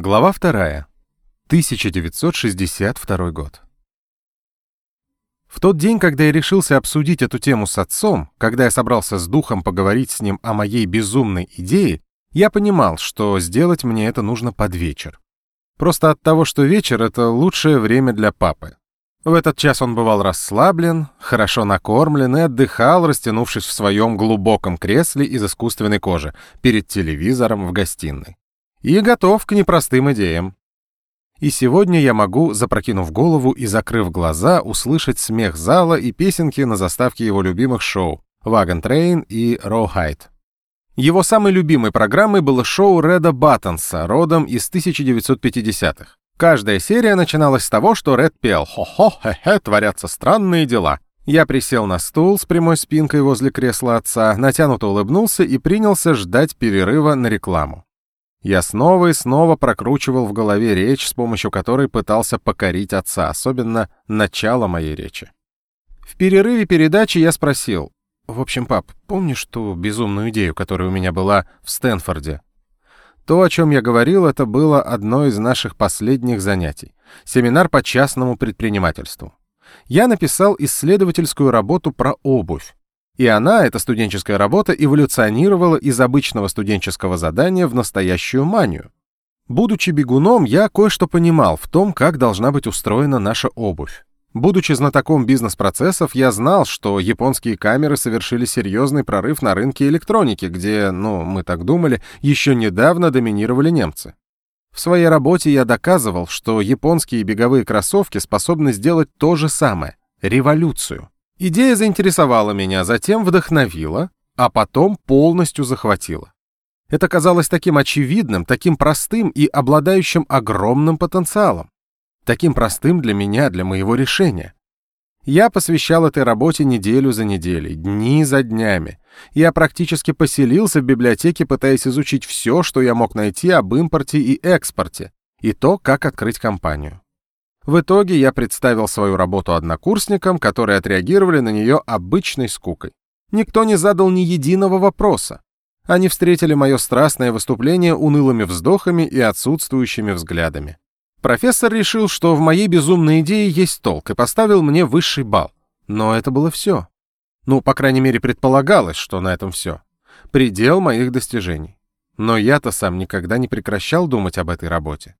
Глава 2. 1962 год. В тот день, когда я решился обсудить эту тему с отцом, когда я собрался с духом поговорить с ним о моей безумной идее, я понимал, что сделать мне это нужно под вечер. Просто от того, что вечер — это лучшее время для папы. В этот час он бывал расслаблен, хорошо накормлен и отдыхал, растянувшись в своем глубоком кресле из искусственной кожи перед телевизором в гостиной и готов к непростым идеям. И сегодня я могу, запрокинув голову и закрыв глаза, услышать смех зала и песенки на заставке его любимых шоу «Wagon Train» и «Rawhide». Его самой любимой программой было шоу Реда Баттонса, родом из 1950-х. Каждая серия начиналась с того, что Ред пел «Хо-хо, хе-хе, творятся странные дела». Я присел на стул с прямой спинкой возле кресла отца, натянуто улыбнулся и принялся ждать перерыва на рекламу. Я снова и снова прокручивал в голове речь, с помощью которой пытался покорить отца, особенно начало моей речи. В перерыве передачи я спросил, «В общем, пап, помнишь ту безумную идею, которая у меня была в Стэнфорде?» То, о чем я говорил, это было одно из наших последних занятий — семинар по частному предпринимательству. Я написал исследовательскую работу про обувь. И она, эта студенческая работа, эволюционировала из обычного студенческого задания в настоящую манию. Будучи бегуном, я кое-что понимал в том, как должна быть устроена наша обувь. Будучи знатоком бизнес-процессов, я знал, что японские камеры совершили серьезный прорыв на рынке электроники, где, ну, мы так думали, еще недавно доминировали немцы. В своей работе я доказывал, что японские беговые кроссовки способны сделать то же самое — революцию. Идея заинтересовала меня, затем вдохновила, а потом полностью захватила. Это казалось таким очевидным, таким простым и обладающим огромным потенциалом. Таким простым для меня, для моего решения. Я посвящал этой работе неделю за неделей, дни за днями. Я практически поселился в библиотеке, пытаясь изучить все, что я мог найти об импорте и экспорте, и то, как открыть компанию. В итоге я представил свою работу однокурсникам, которые отреагировали на нее обычной скукой. Никто не задал ни единого вопроса. Они встретили мое страстное выступление унылыми вздохами и отсутствующими взглядами. Профессор решил, что в моей безумной идее есть толк, и поставил мне высший балл. Но это было все. Ну, по крайней мере, предполагалось, что на этом все. Предел моих достижений. Но я-то сам никогда не прекращал думать об этой работе.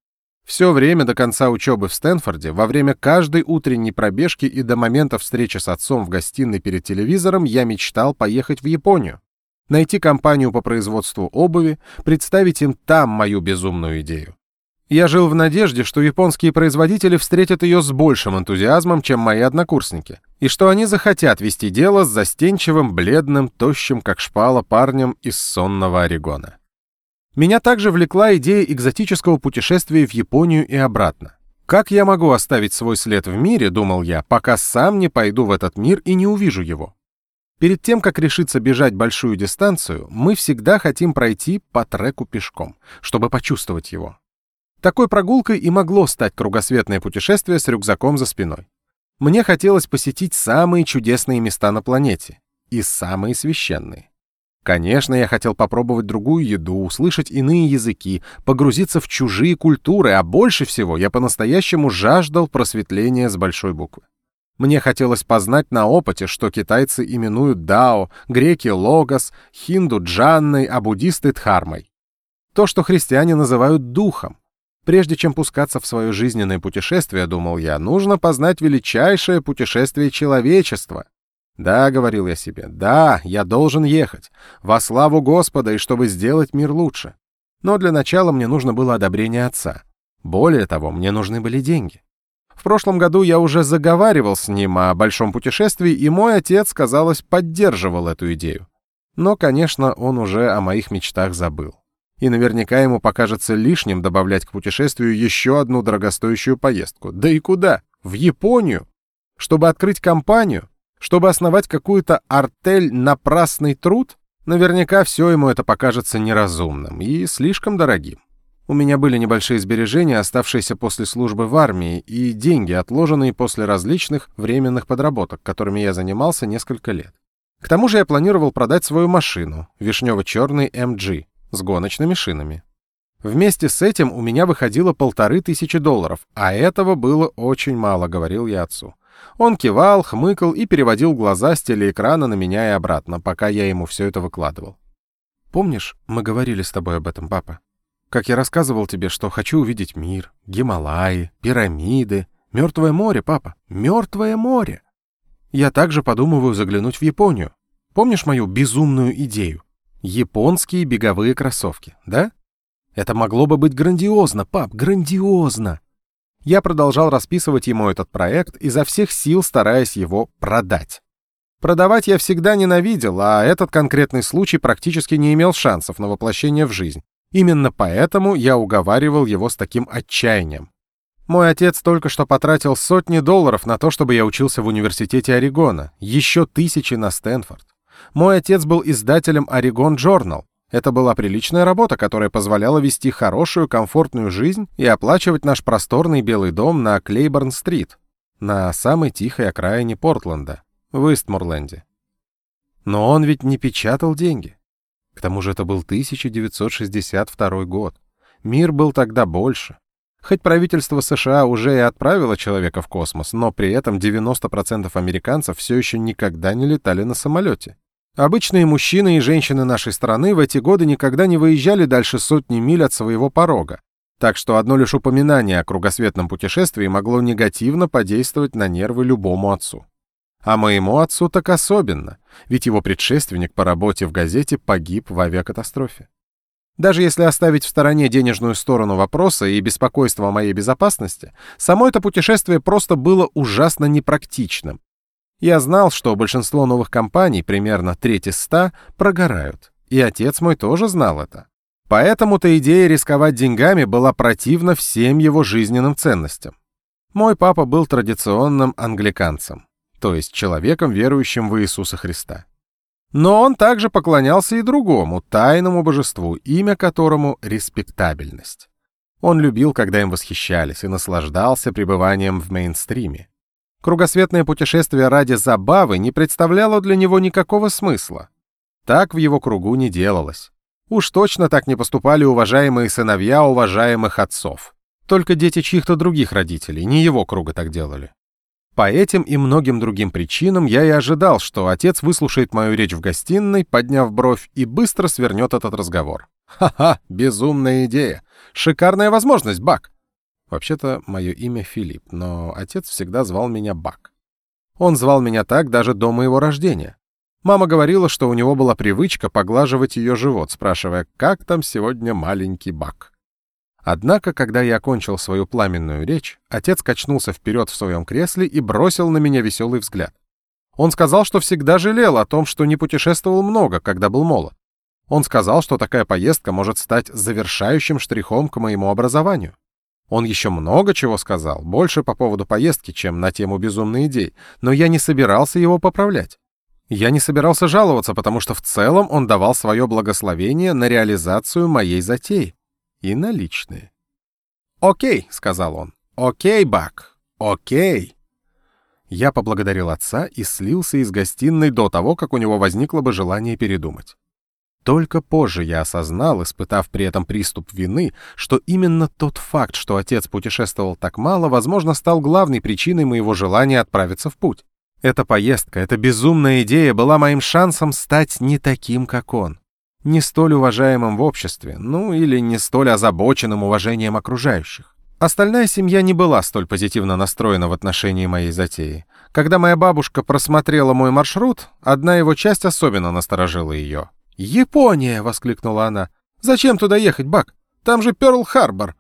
Все время до конца учебы в Стэнфорде, во время каждой утренней пробежки и до момента встречи с отцом в гостиной перед телевизором я мечтал поехать в Японию. Найти компанию по производству обуви, представить им там мою безумную идею. Я жил в надежде, что японские производители встретят ее с большим энтузиазмом, чем мои однокурсники, и что они захотят вести дело с застенчивым, бледным, тощим, как шпала, парнем из сонного Орегона. Меня также влекла идея экзотического путешествия в Японию и обратно. Как я могу оставить свой след в мире, думал я, пока сам не пойду в этот мир и не увижу его? Перед тем, как решиться бежать большую дистанцию, мы всегда хотим пройти по треку пешком, чтобы почувствовать его. Такой прогулкой и могло стать кругосветное путешествие с рюкзаком за спиной. Мне хотелось посетить самые чудесные места на планете и самые священные. Конечно, я хотел попробовать другую еду, услышать иные языки, погрузиться в чужие культуры, а больше всего я по-настоящему жаждал просветления с большой буквы. Мне хотелось познать на опыте, что китайцы именуют дао, греки — логос, хинду — джанной, а буддисты — дхармой. То, что христиане называют духом. Прежде чем пускаться в свое жизненное путешествие, думал я, нужно познать величайшее путешествие человечества да, говорил я себе, да, я должен ехать. Во славу Господа и чтобы сделать мир лучше. Но для начала мне нужно было одобрение отца. Более того, мне нужны были деньги. В прошлом году я уже заговаривал с ним о большом путешествии, и мой отец, казалось, поддерживал эту идею. Но, конечно, он уже о моих мечтах забыл. И наверняка ему покажется лишним добавлять к путешествию еще одну дорогостоящую поездку. Да и куда? В Японию? Чтобы открыть компанию? Чтобы основать какую-то артель напрасный труд, наверняка все ему это покажется неразумным и слишком дорогим. У меня были небольшие сбережения, оставшиеся после службы в армии, и деньги, отложенные после различных временных подработок, которыми я занимался несколько лет. К тому же я планировал продать свою машину, вишнево-черный MG, с гоночными шинами. Вместе с этим у меня выходило полторы тысячи долларов, а этого было очень мало, говорил я отцу. Он кивал, хмыкал и переводил глаза с телеэкрана на меня и обратно, пока я ему все это выкладывал. «Помнишь, мы говорили с тобой об этом, папа? Как я рассказывал тебе, что хочу увидеть мир, Гималаи, пирамиды, Мертвое море, папа, Мертвое море. Я также подумываю заглянуть в Японию. Помнишь мою безумную идею? Японские беговые кроссовки, да? Это могло бы быть грандиозно, пап, грандиозно. Я продолжал расписывать ему этот проект, изо всех сил стараясь его продать. Продавать я всегда ненавидел, а этот конкретный случай практически не имел шансов на воплощение в жизнь. Именно поэтому я уговаривал его с таким отчаянием. Мой отец только что потратил сотни долларов на то, чтобы я учился в университете Орегона, еще тысячи на Стэнфорд. Мой отец был издателем Oregon Journal, это была приличная работа, которая позволяла вести хорошую, комфортную жизнь и оплачивать наш просторный белый дом на Клейборн-стрит, на самой тихой окраине Портленда, в Истморленде. Но он ведь не печатал деньги. К тому же это был 1962 год. Мир был тогда больше. Хоть правительство США уже и отправило человека в космос, но при этом 90% американцев все еще никогда не летали на самолете. Обычные мужчины и женщины нашей страны в эти годы никогда не выезжали дальше сотни миль от своего порога. Так что одно лишь упоминание о кругосветном путешествии могло негативно подействовать на нервы любому отцу. А моему отцу так особенно, ведь его предшественник по работе в газете погиб в авиакатастрофе. Даже если оставить в стороне денежную сторону вопроса и беспокойство о моей безопасности, само это путешествие просто было ужасно непрактичным, я знал, что большинство новых компаний, примерно треть из ста, прогорают. И отец мой тоже знал это. Поэтому-то идея рисковать деньгами была противна всем его жизненным ценностям. Мой папа был традиционным англиканцем, то есть человеком, верующим в Иисуса Христа. Но он также поклонялся и другому, тайному божеству, имя которому — респектабельность. Он любил, когда им восхищались, и наслаждался пребыванием в мейнстриме. Кругосветное путешествие ради забавы не представляло для него никакого смысла. Так в его кругу не делалось. Уж точно так не поступали уважаемые сыновья уважаемых отцов. Только дети чьих-то других родителей, не его круга так делали. По этим и многим другим причинам я и ожидал, что отец выслушает мою речь в гостиной, подняв бровь, и быстро свернет этот разговор. «Ха-ха, безумная идея! Шикарная возможность, Бак! Вообще-то мое имя Филипп, но отец всегда звал меня Бак. Он звал меня так даже до моего рождения. Мама говорила, что у него была привычка поглаживать ее живот, спрашивая, как там сегодня маленький Бак. Однако, когда я окончил свою пламенную речь, отец качнулся вперед в своем кресле и бросил на меня веселый взгляд. Он сказал, что всегда жалел о том, что не путешествовал много, когда был молод. Он сказал, что такая поездка может стать завершающим штрихом к моему образованию. Он еще много чего сказал, больше по поводу поездки, чем на тему безумной идей, но я не собирался его поправлять. Я не собирался жаловаться, потому что в целом он давал свое благословение на реализацию моей затеи. И на личные. «Окей», — сказал он. «Окей, Бак. Окей». Я поблагодарил отца и слился из гостиной до того, как у него возникло бы желание передумать. Только позже я осознал, испытав при этом приступ вины, что именно тот факт, что отец путешествовал так мало, возможно, стал главной причиной моего желания отправиться в путь. Эта поездка, эта безумная идея была моим шансом стать не таким, как он. Не столь уважаемым в обществе, ну или не столь озабоченным уважением окружающих. Остальная семья не была столь позитивно настроена в отношении моей затеи. Когда моя бабушка просмотрела мой маршрут, одна его часть особенно насторожила ее. «Япония!» — воскликнула она. «Зачем туда ехать, Бак? Там же Пёрл-Харбор!»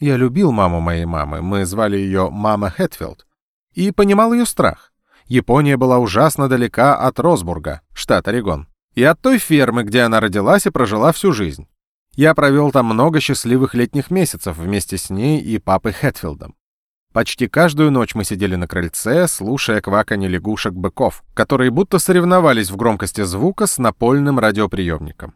Я любил маму моей мамы, мы звали ее Мама Хэтфилд, и понимал ее страх. Япония была ужасно далека от Росбурга, штат Орегон, и от той фермы, где она родилась и прожила всю жизнь. Я провел там много счастливых летних месяцев вместе с ней и папой Хэтфилдом. Почти каждую ночь мы сидели на крыльце, слушая кваканье лягушек-быков, которые будто соревновались в громкости звука с напольным радиоприемником.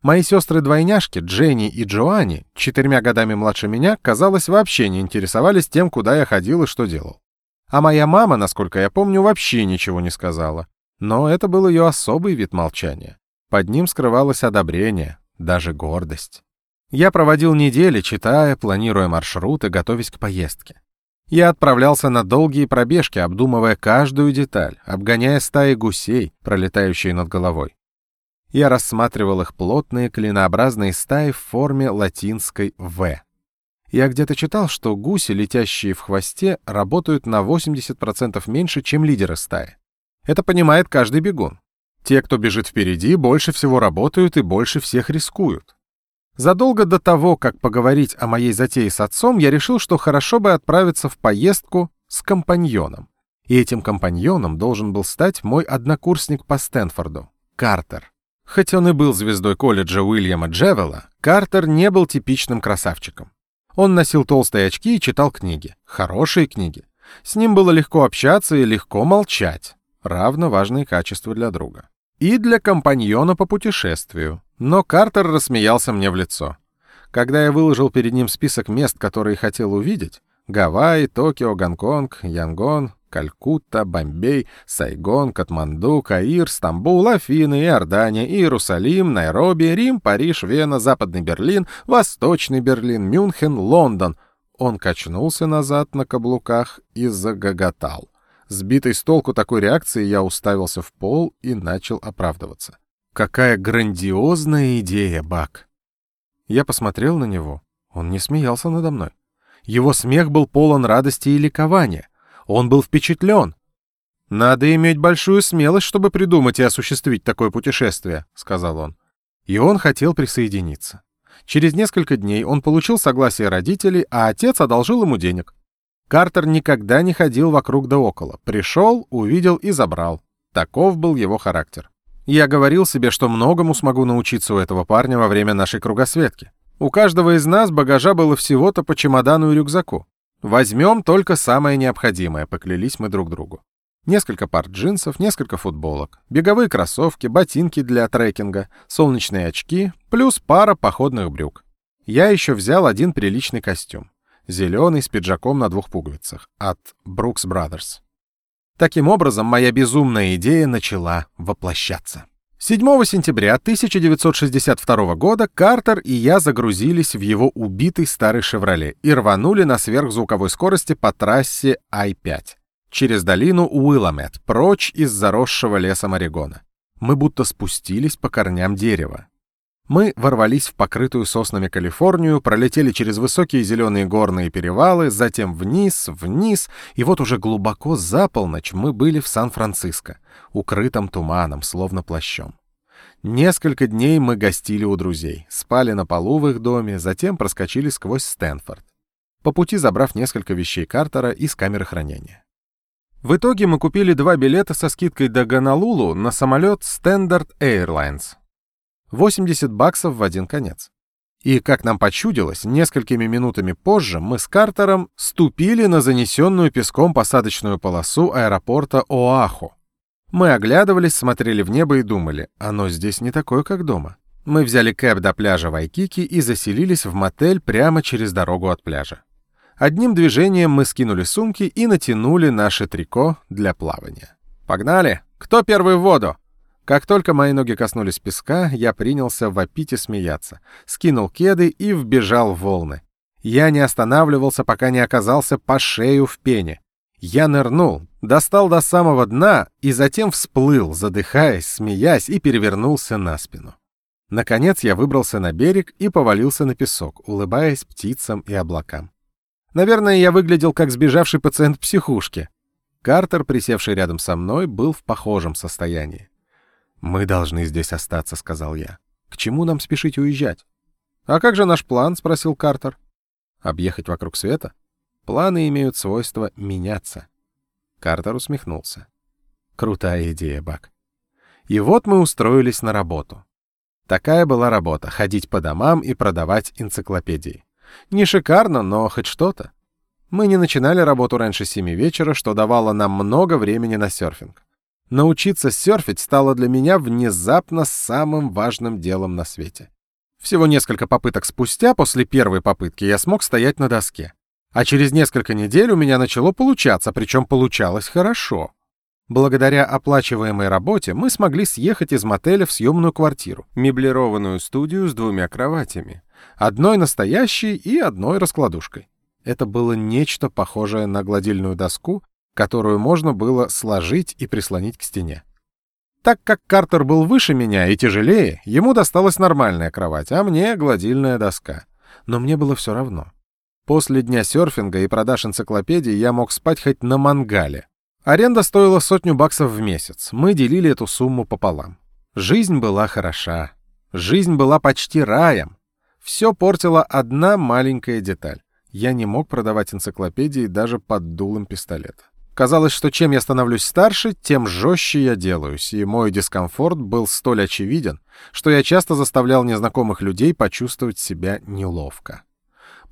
Мои сестры-двойняшки, Дженни и Джоанни, четырьмя годами младше меня, казалось, вообще не интересовались тем, куда я ходил и что делал. А моя мама, насколько я помню, вообще ничего не сказала. Но это был ее особый вид молчания. Под ним скрывалось одобрение, даже гордость. Я проводил недели, читая, планируя маршруты, готовясь к поездке. Я отправлялся на долгие пробежки, обдумывая каждую деталь, обгоняя стаи гусей, пролетающие над головой. Я рассматривал их плотные клинообразные стаи в форме латинской «В». Я где-то читал, что гуси, летящие в хвосте, работают на 80% меньше, чем лидеры стаи. Это понимает каждый бегун. Те, кто бежит впереди, больше всего работают и больше всех рискуют. Задолго до того, как поговорить о моей затее с отцом, я решил, что хорошо бы отправиться в поездку с компаньоном. И этим компаньоном должен был стать мой однокурсник по Стэнфорду, Картер. Хоть он и был звездой колледжа Уильяма Джевела, Картер не был типичным красавчиком. Он носил толстые очки и читал книги. Хорошие книги. С ним было легко общаться и легко молчать. Равно важные качества для друга. И для компаньона по путешествию. Но Картер рассмеялся мне в лицо. Когда я выложил перед ним список мест, которые хотел увидеть, Гавайи, Токио, Гонконг, Янгон, Калькутта, Бомбей, Сайгон, Катманду, Каир, Стамбул, Афины, Иордания, Иерусалим, Найроби, Рим, Париж, Вена, Западный Берлин, Восточный Берлин, Мюнхен, Лондон. Он качнулся назад на каблуках и загоготал. Сбитый с толку такой реакции, я уставился в пол и начал оправдываться. «Какая грандиозная идея, Бак!» Я посмотрел на него. Он не смеялся надо мной. Его смех был полон радости и ликования — он был впечатлен. «Надо иметь большую смелость, чтобы придумать и осуществить такое путешествие», — сказал он. И он хотел присоединиться. Через несколько дней он получил согласие родителей, а отец одолжил ему денег. Картер никогда не ходил вокруг да около. Пришел, увидел и забрал. Таков был его характер. Я говорил себе, что многому смогу научиться у этого парня во время нашей кругосветки. У каждого из нас багажа было всего-то по чемодану и рюкзаку. «Возьмем только самое необходимое», — поклялись мы друг другу. Несколько пар джинсов, несколько футболок, беговые кроссовки, ботинки для трекинга, солнечные очки, плюс пара походных брюк. Я еще взял один приличный костюм. Зеленый с пиджаком на двух пуговицах от Brooks Brothers. Таким образом, моя безумная идея начала воплощаться. 7 сентября 1962 года Картер и я загрузились в его убитый старый «Шевроле» и рванули на сверхзвуковой скорости по трассе Ай-5 через долину Уилламет, прочь из заросшего леса Орегона. Мы будто спустились по корням дерева. Мы ворвались в покрытую соснами Калифорнию, пролетели через высокие зеленые горные перевалы, затем вниз, вниз, и вот уже глубоко за полночь мы были в Сан-Франциско — укрытым туманом, словно плащом. Несколько дней мы гостили у друзей, спали на полу в их доме, затем проскочили сквозь Стэнфорд, по пути забрав несколько вещей Картера из камеры хранения. В итоге мы купили два билета со скидкой до Гонолулу на самолет Standard Airlines. 80 баксов в один конец. И, как нам почудилось, несколькими минутами позже мы с Картером ступили на занесенную песком посадочную полосу аэропорта Оаху. Мы оглядывались, смотрели в небо и думали, оно здесь не такое, как дома. Мы взяли кэб до пляжа Вайкики и заселились в мотель прямо через дорогу от пляжа. Одним движением мы скинули сумки и натянули наше трико для плавания. «Погнали! Кто первый в воду?» Как только мои ноги коснулись песка, я принялся вопить и смеяться, скинул кеды и вбежал в волны. Я не останавливался, пока не оказался по шею в пене. Я нырнул, достал до самого дна и затем всплыл, задыхаясь, смеясь и перевернулся на спину. Наконец я выбрался на берег и повалился на песок, улыбаясь птицам и облакам. Наверное, я выглядел как сбежавший пациент психушки. Картер, присевший рядом со мной, был в похожем состоянии. «Мы должны здесь остаться», — сказал я. «К чему нам спешить уезжать?» «А как же наш план?» — спросил Картер. «Объехать вокруг света?» Планы имеют свойство меняться. Картер усмехнулся. Крутая идея, Бак. И вот мы устроились на работу. Такая была работа — ходить по домам и продавать энциклопедии. Не шикарно, но хоть что-то. Мы не начинали работу раньше семи вечера, что давало нам много времени на серфинг. Научиться серфить стало для меня внезапно самым важным делом на свете. Всего несколько попыток спустя, после первой попытки, я смог стоять на доске. А через несколько недель у меня начало получаться, причем получалось хорошо. Благодаря оплачиваемой работе мы смогли съехать из мотеля в съемную квартиру, меблированную студию с двумя кроватями, Одной настоящей и одной раскладушкой. Это было нечто похожее на гладильную доску, которую можно было сложить и прислонить к стене. Так как Картер был выше меня и тяжелее, ему досталась нормальная кровать, а мне — гладильная доска. Но мне было все равно. После дня серфинга и продаж энциклопедий я мог спать хоть на мангале. Аренда стоила сотню баксов в месяц. Мы делили эту сумму пополам. Жизнь была хороша. Жизнь была почти раем. Все портила одна маленькая деталь. Я не мог продавать энциклопедии даже под дулом пистолета. Казалось, что чем я становлюсь старше, тем жестче я делаюсь, и мой дискомфорт был столь очевиден, что я часто заставлял незнакомых людей почувствовать себя неловко.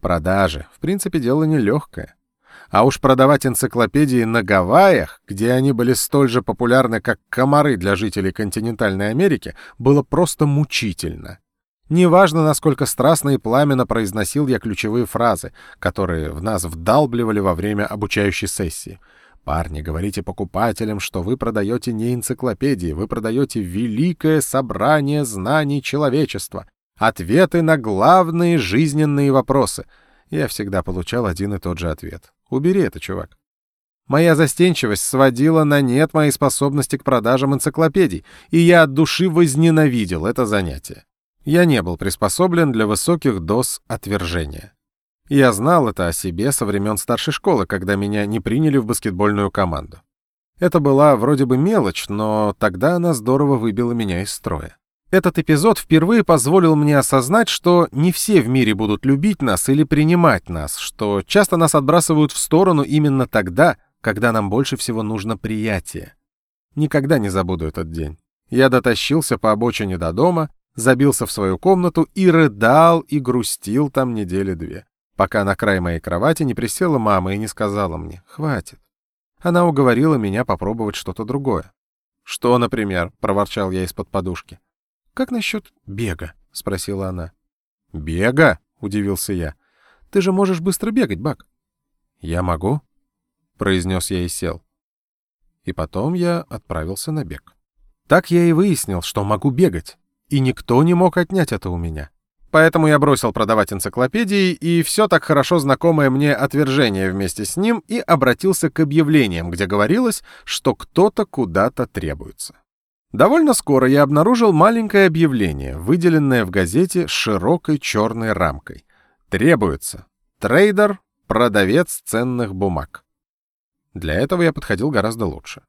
Продажи, в принципе, дело нелегкое. А уж продавать энциклопедии на Гавайях, где они были столь же популярны, как комары для жителей континентальной Америки, было просто мучительно. Неважно, насколько страстно и пламенно произносил я ключевые фразы, которые в нас вдалбливали во время обучающей сессии — Парни, говорите покупателям, что вы продаете не энциклопедии, вы продаете великое собрание знаний человечества, ответы на главные жизненные вопросы. Я всегда получал один и тот же ответ. Убери это, чувак. Моя застенчивость сводила на нет мои способности к продажам энциклопедий, и я от души возненавидел это занятие. Я не был приспособлен для высоких доз отвержения. Я знал это о себе со времен старшей школы, когда меня не приняли в баскетбольную команду. Это была вроде бы мелочь, но тогда она здорово выбила меня из строя. Этот эпизод впервые позволил мне осознать, что не все в мире будут любить нас или принимать нас, что часто нас отбрасывают в сторону именно тогда, когда нам больше всего нужно приятие. Никогда не забуду этот день. Я дотащился по обочине до дома, забился в свою комнату и рыдал и грустил там недели две пока на край моей кровати не присела мама и не сказала мне «хватит». Она уговорила меня попробовать что-то другое. «Что, например?» — проворчал я из-под подушки. «Как насчет бега?» — спросила она. «Бега?» — удивился я. «Ты же можешь быстро бегать, Бак». «Я могу?» — произнес я и сел. И потом я отправился на бег. Так я и выяснил, что могу бегать, и никто не мог отнять это у меня. Поэтому я бросил продавать энциклопедии и все так хорошо знакомое мне отвержение вместе с ним и обратился к объявлениям, где говорилось, что кто-то куда-то требуется. Довольно скоро я обнаружил маленькое объявление, выделенное в газете с широкой черной рамкой. Требуется. Трейдер, продавец ценных бумаг. Для этого я подходил гораздо лучше.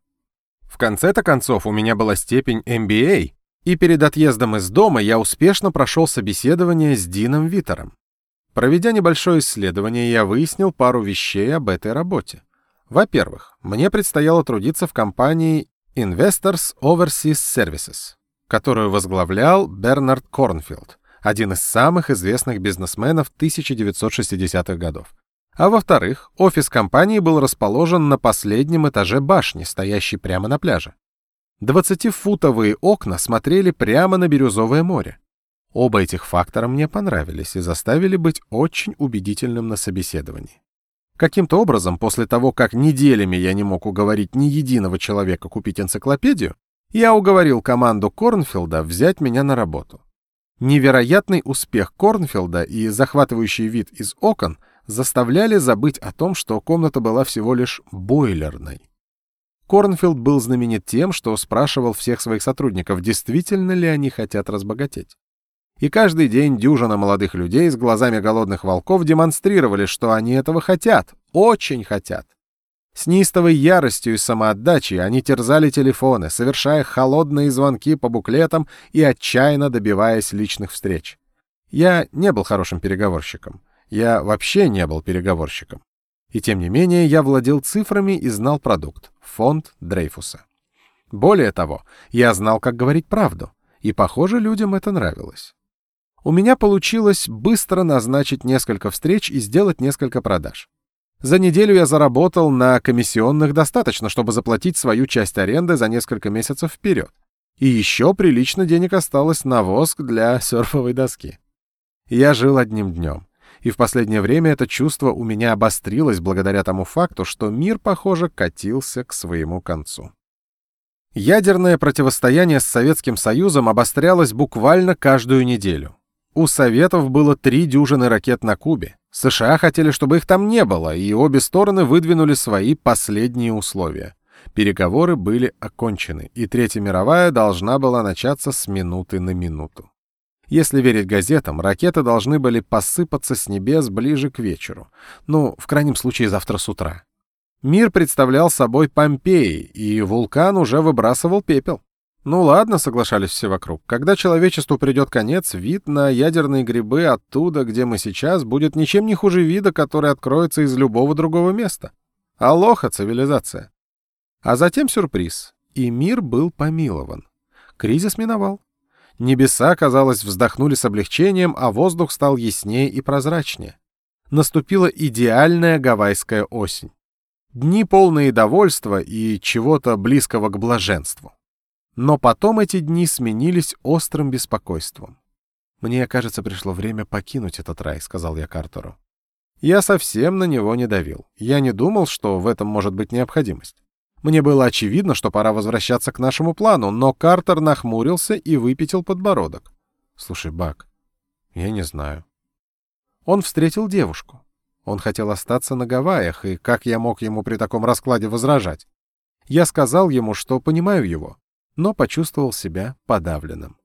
В конце-то концов у меня была степень MBA, и перед отъездом из дома я успешно прошел собеседование с Дином Витером. Проведя небольшое исследование, я выяснил пару вещей об этой работе. Во-первых, мне предстояло трудиться в компании Investors Overseas Services, которую возглавлял Бернард Корнфилд, один из самых известных бизнесменов 1960-х годов. А во-вторых, офис компании был расположен на последнем этаже башни, стоящей прямо на пляже. Двадцатифутовые окна смотрели прямо на Бирюзовое море. Оба этих фактора мне понравились и заставили быть очень убедительным на собеседовании. Каким-то образом, после того, как неделями я не мог уговорить ни единого человека купить энциклопедию, я уговорил команду Корнфилда взять меня на работу. Невероятный успех Корнфилда и захватывающий вид из окон заставляли забыть о том, что комната была всего лишь бойлерной. Корнфилд был знаменит тем, что спрашивал всех своих сотрудников, действительно ли они хотят разбогатеть. И каждый день дюжина молодых людей с глазами голодных волков демонстрировали, что они этого хотят, очень хотят. С неистовой яростью и самоотдачей они терзали телефоны, совершая холодные звонки по буклетам и отчаянно добиваясь личных встреч. Я не был хорошим переговорщиком. Я вообще не был переговорщиком. И тем не менее я владел цифрами и знал продукт — фонд Дрейфуса. Более того, я знал, как говорить правду, и, похоже, людям это нравилось. У меня получилось быстро назначить несколько встреч и сделать несколько продаж. За неделю я заработал на комиссионных достаточно, чтобы заплатить свою часть аренды за несколько месяцев вперед. И еще прилично денег осталось на воск для серфовой доски. Я жил одним днем и в последнее время это чувство у меня обострилось благодаря тому факту, что мир, похоже, катился к своему концу. Ядерное противостояние с Советским Союзом обострялось буквально каждую неделю. У Советов было три дюжины ракет на Кубе. США хотели, чтобы их там не было, и обе стороны выдвинули свои последние условия. Переговоры были окончены, и Третья мировая должна была начаться с минуты на минуту. Если верить газетам, ракеты должны были посыпаться с небес ближе к вечеру. Ну, в крайнем случае, завтра с утра. Мир представлял собой Помпеи, и вулкан уже выбрасывал пепел. Ну ладно, соглашались все вокруг. Когда человечеству придет конец, вид на ядерные грибы оттуда, где мы сейчас, будет ничем не хуже вида, который откроется из любого другого места. Алоха, цивилизация. А затем сюрприз. И мир был помилован. Кризис миновал. Небеса, казалось, вздохнули с облегчением, а воздух стал яснее и прозрачнее. Наступила идеальная гавайская осень. Дни полные довольства и чего-то близкого к блаженству. Но потом эти дни сменились острым беспокойством. «Мне, кажется, пришло время покинуть этот рай», — сказал я Картеру. Я совсем на него не давил. Я не думал, что в этом может быть необходимость. Мне было очевидно, что пора возвращаться к нашему плану, но Картер нахмурился и выпятил подбородок. «Слушай, Бак, я не знаю». Он встретил девушку. Он хотел остаться на Гавайях, и как я мог ему при таком раскладе возражать? Я сказал ему, что понимаю его, но почувствовал себя подавленным.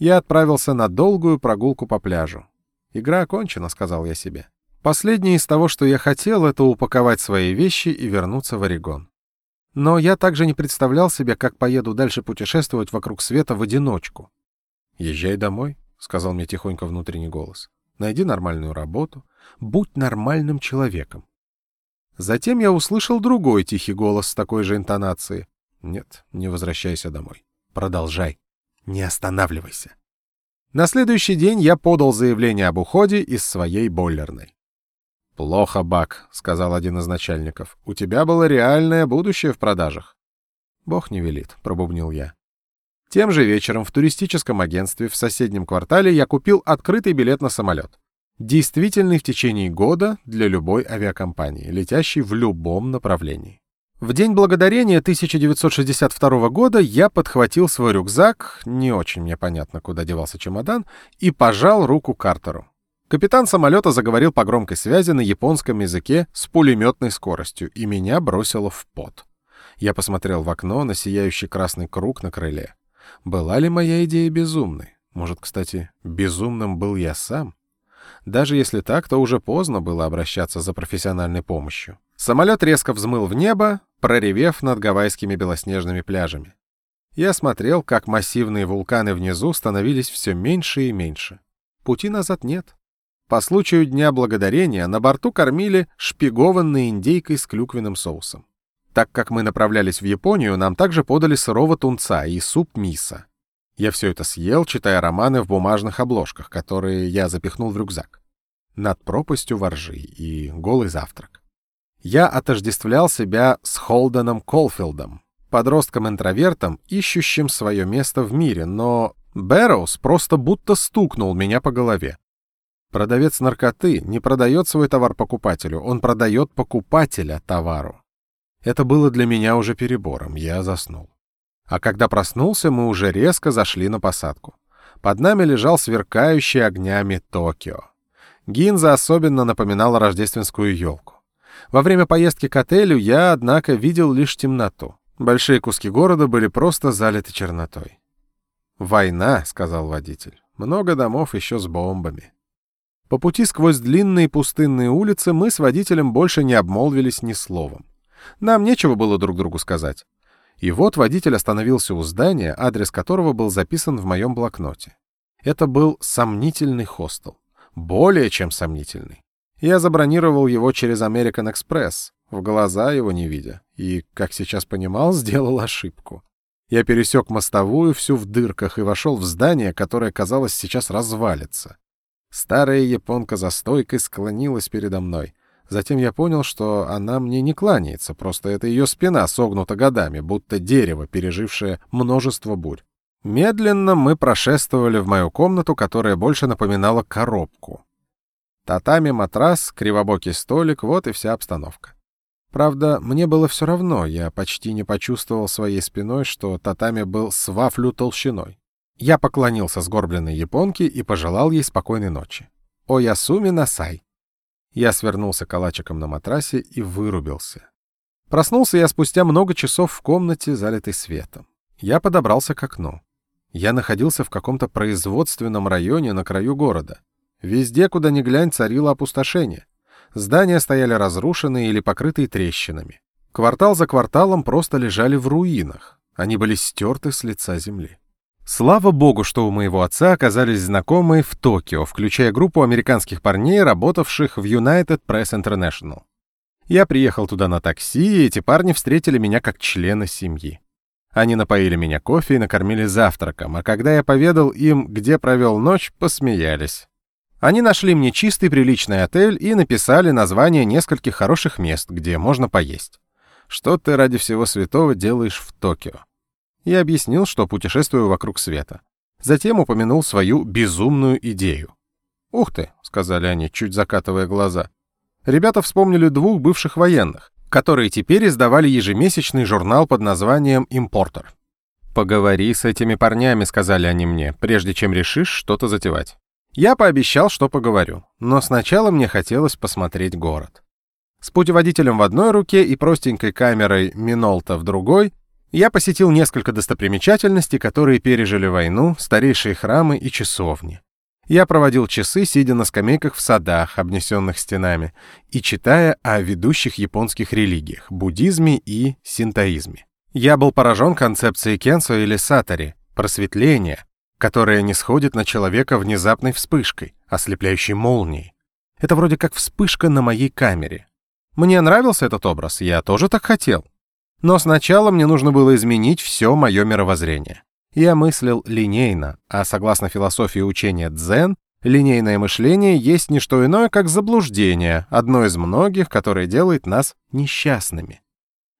Я отправился на долгую прогулку по пляжу. «Игра окончена», — сказал я себе. Последнее из того, что я хотел, это упаковать свои вещи и вернуться в Орегон. Но я также не представлял себе, как поеду дальше путешествовать вокруг света в одиночку. «Езжай домой», — сказал мне тихонько внутренний голос. «Найди нормальную работу, будь нормальным человеком». Затем я услышал другой тихий голос с такой же интонацией. «Нет, не возвращайся домой. Продолжай. Не останавливайся». На следующий день я подал заявление об уходе из своей бойлерной. «Плохо, Бак», — сказал один из начальников. «У тебя было реальное будущее в продажах». «Бог не велит», — пробубнил я. Тем же вечером в туристическом агентстве в соседнем квартале я купил открытый билет на самолет. Действительный в течение года для любой авиакомпании, летящей в любом направлении. В День Благодарения 1962 года я подхватил свой рюкзак, не очень мне понятно, куда девался чемодан, и пожал руку Картеру. Капитан самолета заговорил по громкой связи на японском языке с пулеметной скоростью, и меня бросило в пот. Я посмотрел в окно на сияющий красный круг на крыле. Была ли моя идея безумной? Может, кстати, безумным был я сам? Даже если так, то уже поздно было обращаться за профессиональной помощью. Самолет резко взмыл в небо, проревев над гавайскими белоснежными пляжами. Я смотрел, как массивные вулканы внизу становились все меньше и меньше. Пути назад нет. По случаю Дня Благодарения на борту кормили шпигованной индейкой с клюквенным соусом. Так как мы направлялись в Японию, нам также подали сырого тунца и суп миса. Я все это съел, читая романы в бумажных обложках, которые я запихнул в рюкзак. «Над пропастью воржи» и «Голый завтрак». Я отождествлял себя с Холденом Колфилдом, подростком-интровертом, ищущим свое место в мире, но Бэрроуз просто будто стукнул меня по голове. Продавец наркоты не продает свой товар покупателю, он продает покупателя товару. Это было для меня уже перебором, я заснул. А когда проснулся, мы уже резко зашли на посадку. Под нами лежал сверкающий огнями Токио. Гинза особенно напоминала рождественскую елку. Во время поездки к отелю я, однако, видел лишь темноту. Большие куски города были просто залиты чернотой. «Война», — сказал водитель. «Много домов еще с бомбами». По пути сквозь длинные пустынные улицы мы с водителем больше не обмолвились ни словом. Нам нечего было друг другу сказать. И вот водитель остановился у здания, адрес которого был записан в моем блокноте. Это был сомнительный хостел. Более чем сомнительный. Я забронировал его через American Express, в глаза его не видя, и, как сейчас понимал, сделал ошибку. Я пересек мостовую всю в дырках и вошел в здание, которое, казалось, сейчас развалится. Старая японка за стойкой склонилась передо мной. Затем я понял, что она мне не кланяется, просто это ее спина согнута годами, будто дерево, пережившее множество бурь. Медленно мы прошествовали в мою комнату, которая больше напоминала коробку. Татами, матрас, кривобокий столик — вот и вся обстановка. Правда, мне было все равно, я почти не почувствовал своей спиной, что татами был с вафлю толщиной. Я поклонился сгорбленной японке и пожелал ей спокойной ночи. «О ясуми насай!» Я свернулся калачиком на матрасе и вырубился. Проснулся я спустя много часов в комнате, залитой светом. Я подобрался к окну. Я находился в каком-то производственном районе на краю города. Везде, куда ни глянь, царило опустошение. Здания стояли разрушенные или покрытые трещинами. Квартал за кварталом просто лежали в руинах. Они были стерты с лица земли. Слава богу, что у моего отца оказались знакомые в Токио, включая группу американских парней, работавших в United Press International. Я приехал туда на такси, и эти парни встретили меня как члена семьи. Они напоили меня кофе и накормили завтраком, а когда я поведал им, где провел ночь, посмеялись. Они нашли мне чистый приличный отель и написали название нескольких хороших мест, где можно поесть. Что ты ради всего святого делаешь в Токио? Я объяснил, что путешествую вокруг света. Затем упомянул свою безумную идею. «Ух ты», — сказали они, чуть закатывая глаза. Ребята вспомнили двух бывших военных, которые теперь издавали ежемесячный журнал под названием «Импортер». «Поговори с этими парнями», — сказали они мне, прежде чем решишь что-то затевать. Я пообещал, что поговорю, но сначала мне хотелось посмотреть город. С путеводителем в одной руке и простенькой камерой Минолта в другой я посетил несколько достопримечательностей, которые пережили войну, старейшие храмы и часовни. Я проводил часы, сидя на скамейках в садах, обнесенных стенами, и читая о ведущих японских религиях — буддизме и синтоизме. Я был поражен концепцией кенсо или сатори — просветления, которое не сходит на человека внезапной вспышкой, ослепляющей молнией. Это вроде как вспышка на моей камере. Мне нравился этот образ, я тоже так хотел. Но сначала мне нужно было изменить все мое мировоззрение. Я мыслил линейно, а согласно философии учения дзен, линейное мышление есть не что иное, как заблуждение, одно из многих, которое делает нас несчастными.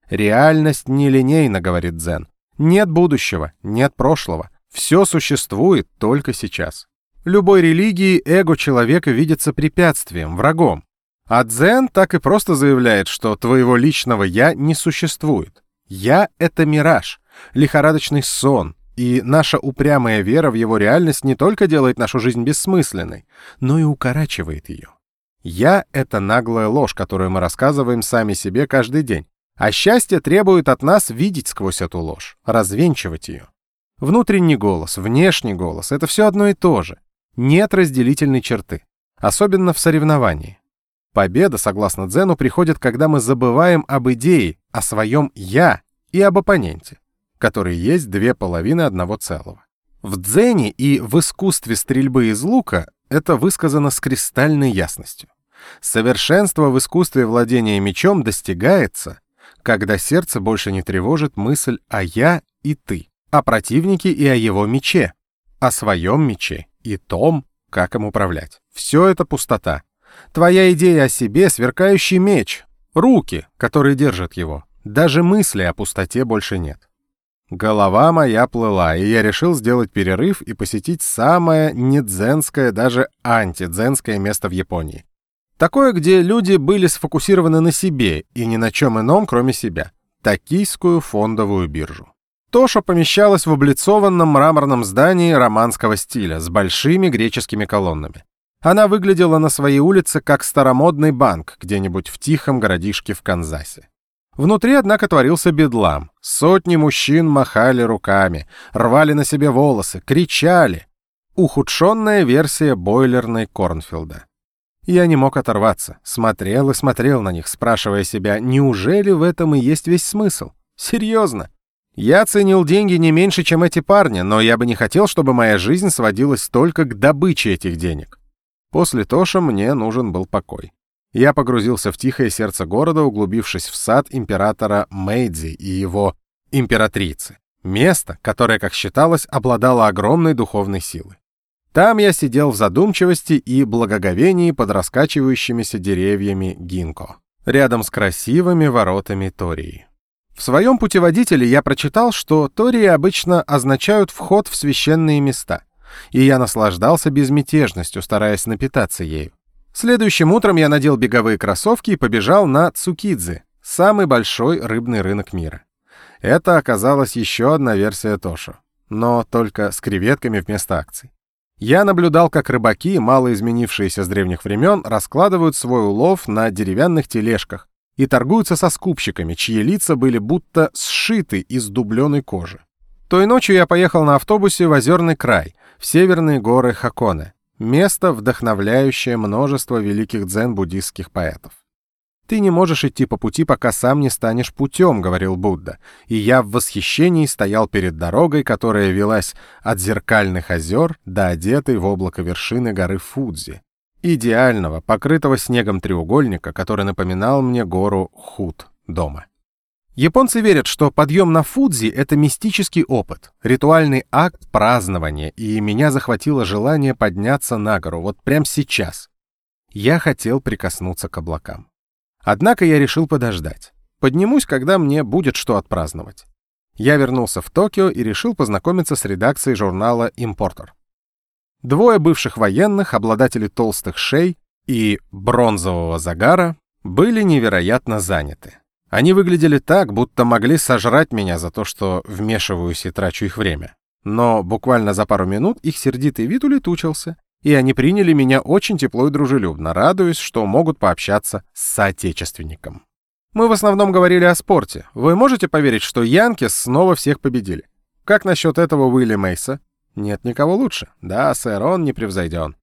Реальность нелинейна, говорит дзен. Нет будущего, нет прошлого. Все существует только сейчас. Любой религии эго человека видится препятствием, врагом. А дзен так и просто заявляет, что твоего личного «я» не существует. «Я» — это мираж, лихорадочный сон, и наша упрямая вера в его реальность не только делает нашу жизнь бессмысленной, но и укорачивает ее. «Я» — это наглая ложь, которую мы рассказываем сами себе каждый день, а счастье требует от нас видеть сквозь эту ложь, развенчивать ее. Внутренний голос, внешний голос — это все одно и то же. Нет разделительной черты, особенно в соревновании. Победа, согласно Дзену, приходит, когда мы забываем об идее, о своем «я» и об оппоненте, которые есть две половины одного целого. В дзене и в искусстве стрельбы из лука это высказано с кристальной ясностью. Совершенство в искусстве владения мечом достигается, когда сердце больше не тревожит мысль о «я» и «ты», о противнике и о его мече, о своем мече и том, как им управлять. Все это пустота, Твоя идея о себе — сверкающий меч, руки, которые держат его. Даже мысли о пустоте больше нет. Голова моя плыла, и я решил сделать перерыв и посетить самое недзенское, даже антидзенское место в Японии. Такое, где люди были сфокусированы на себе и ни на чем ином, кроме себя. Токийскую фондовую биржу. Тоша помещалась в облицованном мраморном здании романского стиля с большими греческими колоннами. Она выглядела на своей улице как старомодный банк где-нибудь в тихом городишке в Канзасе. Внутри, однако, творился бедлам. Сотни мужчин махали руками, рвали на себе волосы, кричали. Ухудшенная версия бойлерной Корнфилда. Я не мог оторваться, смотрел и смотрел на них, спрашивая себя, неужели в этом и есть весь смысл? Серьезно. Я ценил деньги не меньше, чем эти парни, но я бы не хотел, чтобы моя жизнь сводилась только к добыче этих денег. После Тоша мне нужен был покой. Я погрузился в тихое сердце города, углубившись в сад императора Мэйдзи и его императрицы. Место, которое, как считалось, обладало огромной духовной силой. Там я сидел в задумчивости и благоговении под раскачивающимися деревьями гинко, рядом с красивыми воротами Тории. В своем путеводителе я прочитал, что Тории обычно означают вход в священные места — и я наслаждался безмятежностью, стараясь напитаться ею. Следующим утром я надел беговые кроссовки и побежал на Цукидзе, самый большой рыбный рынок мира. Это оказалась еще одна версия Тошо. но только с креветками вместо акций. Я наблюдал, как рыбаки, мало изменившиеся с древних времен, раскладывают свой улов на деревянных тележках и торгуются со скупщиками, чьи лица были будто сшиты из дубленой кожи. Той ночью я поехал на автобусе в Озерный край, в северные горы Хаконе, место, вдохновляющее множество великих дзен-буддистских поэтов. «Ты не можешь идти по пути, пока сам не станешь путем», — говорил Будда, и я в восхищении стоял перед дорогой, которая велась от зеркальных озер до одетой в облако вершины горы Фудзи, идеального, покрытого снегом треугольника, который напоминал мне гору Худ дома. Японцы верят, что подъем на Фудзи — это мистический опыт, ритуальный акт празднования, и меня захватило желание подняться на гору вот прямо сейчас. Я хотел прикоснуться к облакам. Однако я решил подождать. Поднимусь, когда мне будет что отпраздновать. Я вернулся в Токио и решил познакомиться с редакцией журнала «Импортер». Двое бывших военных, обладатели толстых шей и бронзового загара, были невероятно заняты. Они выглядели так, будто могли сожрать меня за то, что вмешиваюсь и трачу их время. Но буквально за пару минут их сердитый вид улетучился, и они приняли меня очень тепло и дружелюбно, радуясь, что могут пообщаться с соотечественником. Мы в основном говорили о спорте. Вы можете поверить, что Янкис снова всех победили? Как насчет этого Уилли Мейса? Нет никого лучше. Да, сэр, он не превзойден.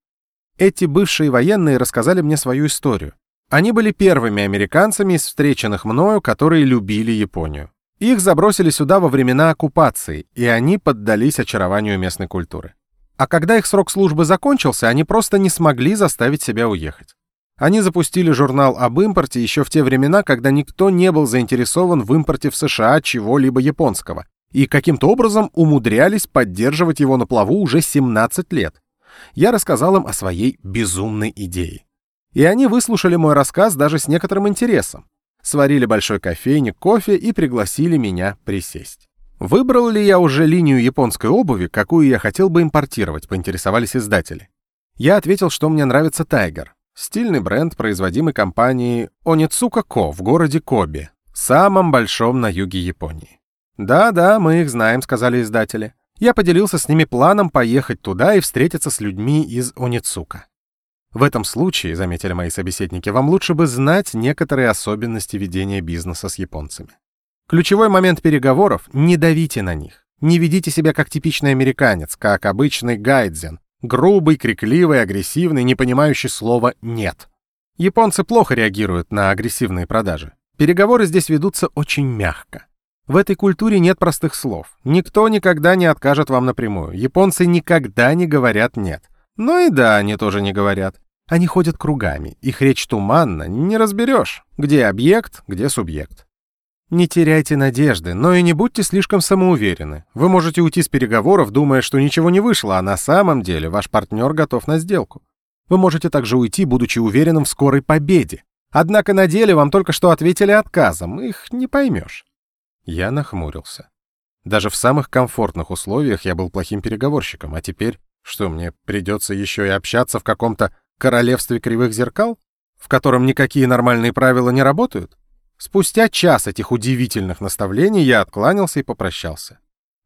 Эти бывшие военные рассказали мне свою историю. Они были первыми американцами из встреченных мною, которые любили Японию. Их забросили сюда во времена оккупации, и они поддались очарованию местной культуры. А когда их срок службы закончился, они просто не смогли заставить себя уехать. Они запустили журнал об импорте еще в те времена, когда никто не был заинтересован в импорте в США чего-либо японского, и каким-то образом умудрялись поддерживать его на плаву уже 17 лет. Я рассказал им о своей безумной идее. И они выслушали мой рассказ даже с некоторым интересом. Сварили большой кофейник кофе и пригласили меня присесть. Выбрал ли я уже линию японской обуви, какую я хотел бы импортировать, поинтересовались издатели. Я ответил, что мне нравится Tiger, стильный бренд, производимый компанией Onitsuka Co. в городе Коби, самом большом на юге Японии. «Да-да, мы их знаем», — сказали издатели. Я поделился с ними планом поехать туда и встретиться с людьми из Оницука. В этом случае, заметили мои собеседники, вам лучше бы знать некоторые особенности ведения бизнеса с японцами. Ключевой момент переговоров — не давите на них. Не ведите себя как типичный американец, как обычный гайдзен, грубый, крикливый, агрессивный, не понимающий слова «нет». Японцы плохо реагируют на агрессивные продажи. Переговоры здесь ведутся очень мягко. В этой культуре нет простых слов. Никто никогда не откажет вам напрямую. Японцы никогда не говорят «нет». Ну и да, они тоже не говорят. Они ходят кругами. Их речь туманна, не разберешь, где объект, где субъект. Не теряйте надежды, но и не будьте слишком самоуверены. Вы можете уйти с переговоров, думая, что ничего не вышло, а на самом деле ваш партнер готов на сделку. Вы можете также уйти, будучи уверенным в скорой победе. Однако на деле вам только что ответили отказом, их не поймешь. Я нахмурился. Даже в самых комфортных условиях я был плохим переговорщиком, а теперь что, мне придется еще и общаться в каком-то королевстве кривых зеркал, в котором никакие нормальные правила не работают? Спустя час этих удивительных наставлений я откланялся и попрощался.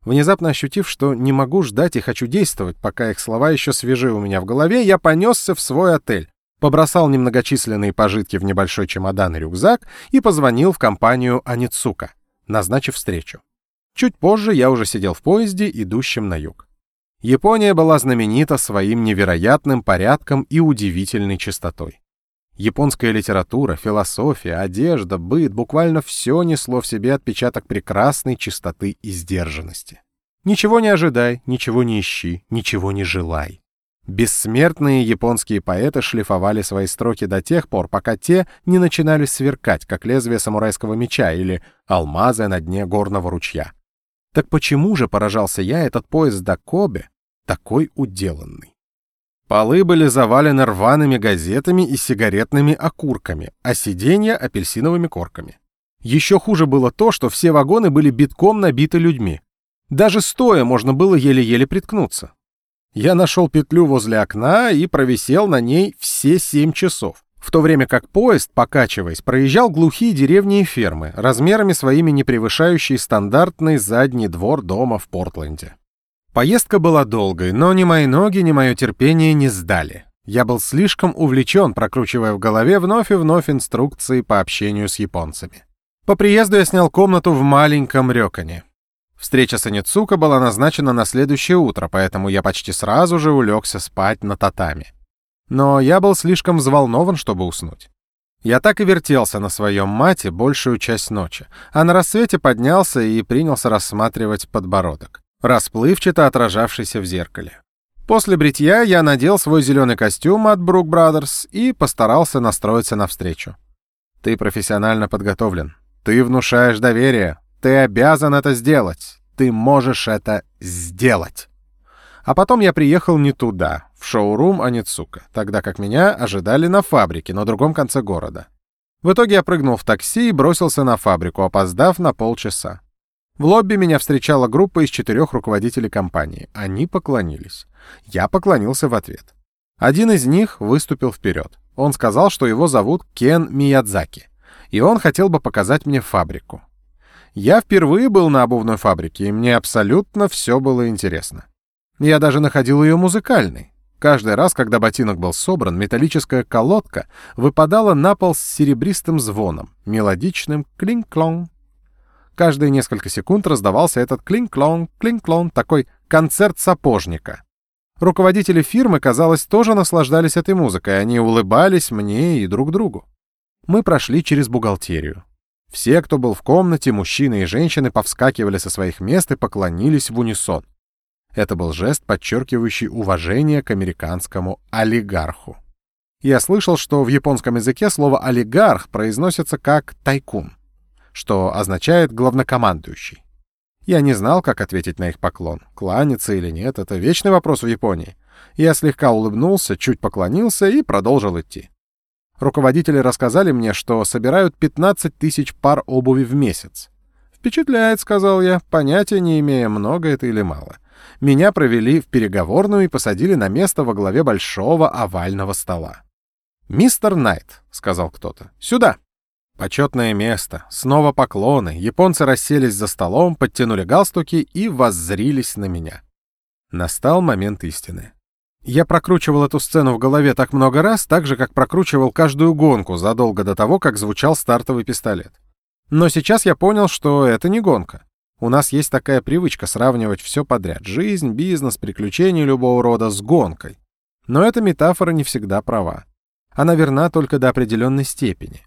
Внезапно ощутив, что не могу ждать и хочу действовать, пока их слова еще свежи у меня в голове, я понесся в свой отель, побросал немногочисленные пожитки в небольшой чемодан и рюкзак и позвонил в компанию Аницука, назначив встречу. Чуть позже я уже сидел в поезде, идущем на юг. Япония была знаменита своим невероятным порядком и удивительной чистотой. Японская литература, философия, одежда, быт, буквально все несло в себе отпечаток прекрасной чистоты и сдержанности. Ничего не ожидай, ничего не ищи, ничего не желай. Бессмертные японские поэты шлифовали свои строки до тех пор, пока те не начинали сверкать, как лезвие самурайского меча или алмазы на дне горного ручья. Так почему же, поражался я, этот поезд до Кобе такой уделанный? Полы были завалены рваными газетами и сигаретными окурками, а сиденья — апельсиновыми корками. Еще хуже было то, что все вагоны были битком набиты людьми. Даже стоя можно было еле-еле приткнуться. Я нашел петлю возле окна и провисел на ней все семь часов, в то время как поезд, покачиваясь, проезжал глухие деревни и фермы, размерами своими не превышающие стандартный задний двор дома в Портленде. Поездка была долгой, но ни мои ноги, ни мое терпение не сдали. Я был слишком увлечен, прокручивая в голове вновь и вновь инструкции по общению с японцами. По приезду я снял комнату в маленьком Рёкане. Встреча с Аницука была назначена на следующее утро, поэтому я почти сразу же улегся спать на татами. Но я был слишком взволнован, чтобы уснуть. Я так и вертелся на своем мате большую часть ночи, а на рассвете поднялся и принялся рассматривать подбородок, расплывчато отражавшийся в зеркале. После бритья я надел свой зеленый костюм от Брук Brothers и постарался настроиться навстречу. Ты профессионально подготовлен. Ты внушаешь доверие. Ты обязан это сделать. Ты можешь это сделать. А потом я приехал не туда, в шоурум Аницука, тогда как меня ожидали на фабрике на другом конце города. В итоге я прыгнул в такси и бросился на фабрику, опоздав на полчаса. В лобби меня встречала группа из четырех руководителей компании. Они поклонились. Я поклонился в ответ. Один из них выступил вперед. Он сказал, что его зовут Кен Миядзаки, и он хотел бы показать мне фабрику. Я впервые был на обувной фабрике, и мне абсолютно все было интересно. Я даже находил ее музыкальной. Каждый раз, когда ботинок был собран, металлическая колодка выпадала на пол с серебристым звоном, мелодичным клинг-клонг. Каждые несколько секунд раздавался этот клинг-клонг, клинг-клонг, такой концерт сапожника. Руководители фирмы, казалось, тоже наслаждались этой музыкой, они улыбались мне и друг другу. Мы прошли через бухгалтерию. Все, кто был в комнате, мужчины и женщины, повскакивали со своих мест и поклонились в унисон. Это был жест, подчеркивающий уважение к американскому олигарху. Я слышал, что в японском языке слово «олигарх» произносится как «тайкун», что означает «главнокомандующий». Я не знал, как ответить на их поклон. Кланяться или нет — это вечный вопрос в Японии. Я слегка улыбнулся, чуть поклонился и продолжил идти. Руководители рассказали мне, что собирают 15 тысяч пар обуви в месяц. «Впечатляет», — сказал я, понятия не имея, много это или мало. Меня провели в переговорную и посадили на место во главе большого овального стола. «Мистер Найт», — сказал кто-то, — «сюда». Почетное место, снова поклоны, японцы расселись за столом, подтянули галстуки и воззрились на меня. Настал момент истины. Я прокручивал эту сцену в голове так много раз, так же, как прокручивал каждую гонку задолго до того, как звучал стартовый пистолет. Но сейчас я понял, что это не гонка. У нас есть такая привычка сравнивать все подряд — жизнь, бизнес, приключения любого рода с гонкой. Но эта метафора не всегда права. Она верна только до определенной степени.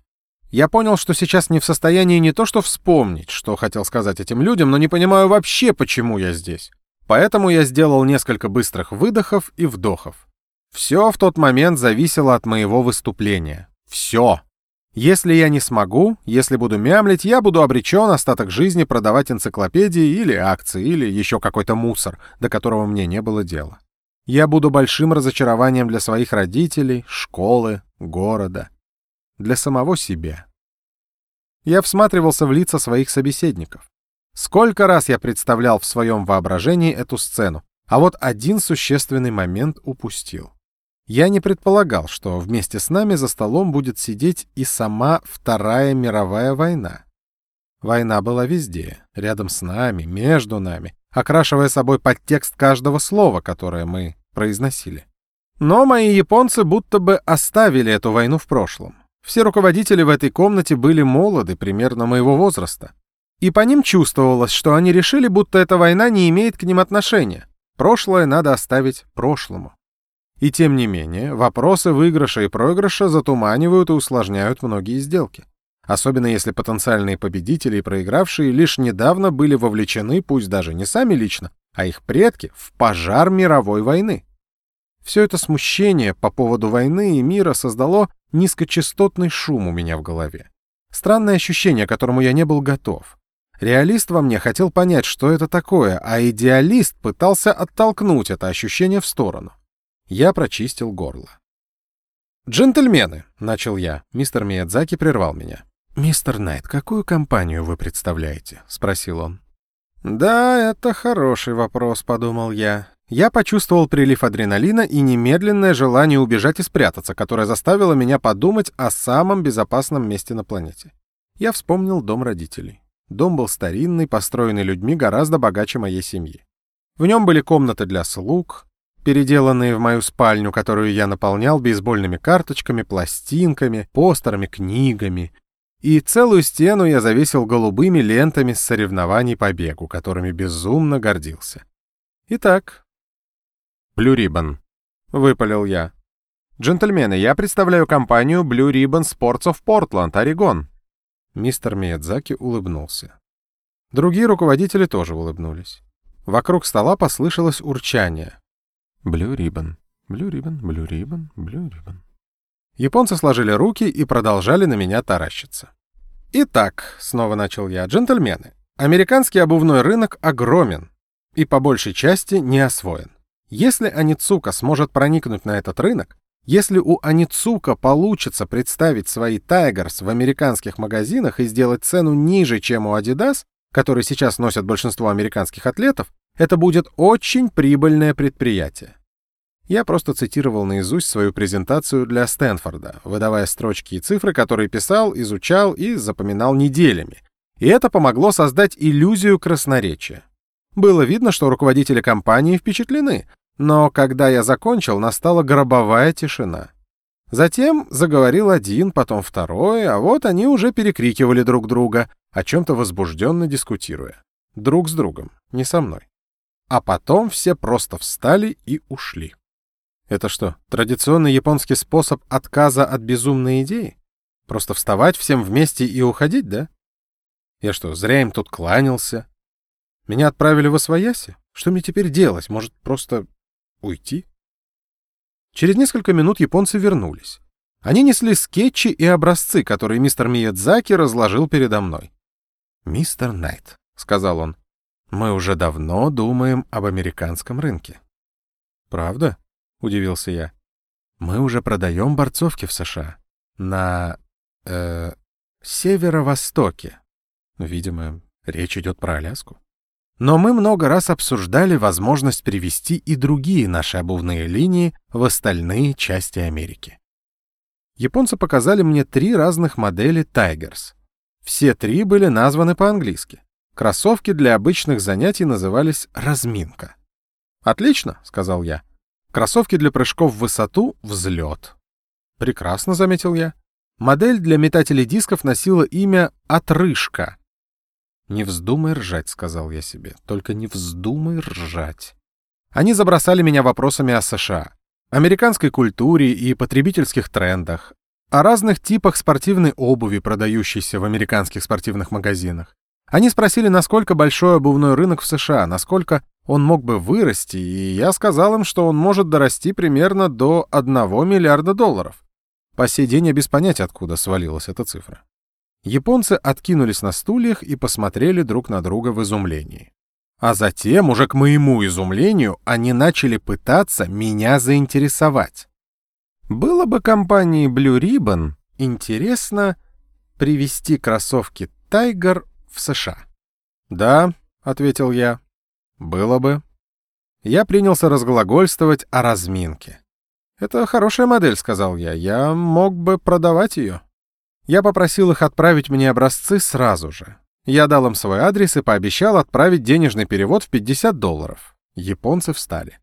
Я понял, что сейчас не в состоянии не то что вспомнить, что хотел сказать этим людям, но не понимаю вообще, почему я здесь. Поэтому я сделал несколько быстрых выдохов и вдохов. Все в тот момент зависело от моего выступления. Все. Если я не смогу, если буду мямлить, я буду обречен остаток жизни продавать энциклопедии или акции, или еще какой-то мусор, до которого мне не было дела. Я буду большим разочарованием для своих родителей, школы, города, для самого себя. Я всматривался в лица своих собеседников. Сколько раз я представлял в своем воображении эту сцену, а вот один существенный момент упустил. Я не предполагал, что вместе с нами за столом будет сидеть и сама Вторая мировая война. Война была везде, рядом с нами, между нами, окрашивая собой подтекст каждого слова, которое мы произносили. Но мои японцы будто бы оставили эту войну в прошлом. Все руководители в этой комнате были молоды, примерно моего возраста. И по ним чувствовалось, что они решили, будто эта война не имеет к ним отношения. Прошлое надо оставить прошлому. И тем не менее, вопросы выигрыша и проигрыша затуманивают и усложняют многие сделки. Особенно если потенциальные победители и проигравшие лишь недавно были вовлечены, пусть даже не сами лично, а их предки, в пожар мировой войны. Все это смущение по поводу войны и мира создало низкочастотный шум у меня в голове. Странное ощущение, к которому я не был готов. Реалист во мне хотел понять, что это такое, а идеалист пытался оттолкнуть это ощущение в сторону. Я прочистил горло. «Джентльмены!» — начал я. Мистер Миядзаки прервал меня. «Мистер Найт, какую компанию вы представляете?» — спросил он. «Да, это хороший вопрос», — подумал я. Я почувствовал прилив адреналина и немедленное желание убежать и спрятаться, которое заставило меня подумать о самом безопасном месте на планете. Я вспомнил дом родителей. Дом был старинный, построенный людьми гораздо богаче моей семьи. В нем были комнаты для слуг, переделанные в мою спальню, которую я наполнял бейсбольными карточками, пластинками, постерами, книгами. И целую стену я завесил голубыми лентами с соревнований по бегу, которыми безумно гордился. Итак, Blue Ribbon, выпалил я. Джентльмены, я представляю компанию Blue Ribbon Sports of Portland, Орегон. Мистер Миядзаки улыбнулся. Другие руководители тоже улыбнулись. Вокруг стола послышалось урчание. Blue Ribbon, Blue Ribbon, Blue Ribbon, Blue Ribbon. Японцы сложили руки и продолжали на меня таращиться. «Итак», — снова начал я, — «джентльмены, американский обувной рынок огромен и по большей части не освоен. Если Аницука сможет проникнуть на этот рынок, если у Аницука получится представить свои Тайгерс в американских магазинах и сделать цену ниже, чем у Adidas, который сейчас носят большинство американских атлетов, это будет очень прибыльное предприятие. Я просто цитировал наизусть свою презентацию для Стэнфорда, выдавая строчки и цифры, которые писал, изучал и запоминал неделями. И это помогло создать иллюзию красноречия. Было видно, что руководители компании впечатлены, но когда я закончил, настала гробовая тишина. Затем заговорил один, потом второй, а вот они уже перекрикивали друг друга, о чем-то возбужденно дискутируя. Друг с другом, не со мной. А потом все просто встали и ушли. Это что, традиционный японский способ отказа от безумной идеи? Просто вставать всем вместе и уходить, да? Я что, зря им тут кланялся? Меня отправили в Освояси? Что мне теперь делать? Может, просто уйти? Через несколько минут японцы вернулись. Они несли скетчи и образцы, которые мистер Миядзаки разложил передо мной. «Мистер Найт», — сказал он, — «мы уже давно думаем об американском рынке». «Правда?» — удивился я. «Мы уже продаем борцовки в США. На... э... северо-востоке. Видимо, речь идет про Аляску. Но мы много раз обсуждали возможность перевести и другие наши обувные линии в остальные части Америки. Японцы показали мне три разных модели Tigers. Все три были названы по-английски. Кроссовки для обычных занятий назывались «разминка». «Отлично», — сказал я. «Кроссовки для прыжков в высоту — взлет». «Прекрасно», — заметил я. Модель для метателей дисков носила имя «отрыжка», «Не вздумай ржать», — сказал я себе. «Только не вздумай ржать». Они забросали меня вопросами о США, американской культуре и потребительских трендах, о разных типах спортивной обуви, продающейся в американских спортивных магазинах. Они спросили, насколько большой обувной рынок в США, насколько он мог бы вырасти, и я сказал им, что он может дорасти примерно до 1 миллиарда долларов. По сей день я без понятия, откуда свалилась эта цифра. Японцы откинулись на стульях и посмотрели друг на друга в изумлении. А затем, уже к моему изумлению, они начали пытаться меня заинтересовать. Было бы компании Blue Ribbon интересно привезти кроссовки Tiger в США. «Да», — ответил я, — «было бы». Я принялся разглагольствовать о разминке. «Это хорошая модель», — сказал я, — «я мог бы продавать ее». Я попросил их отправить мне образцы сразу же. Я дал им свой адрес и пообещал отправить денежный перевод в 50 долларов. Японцы встали.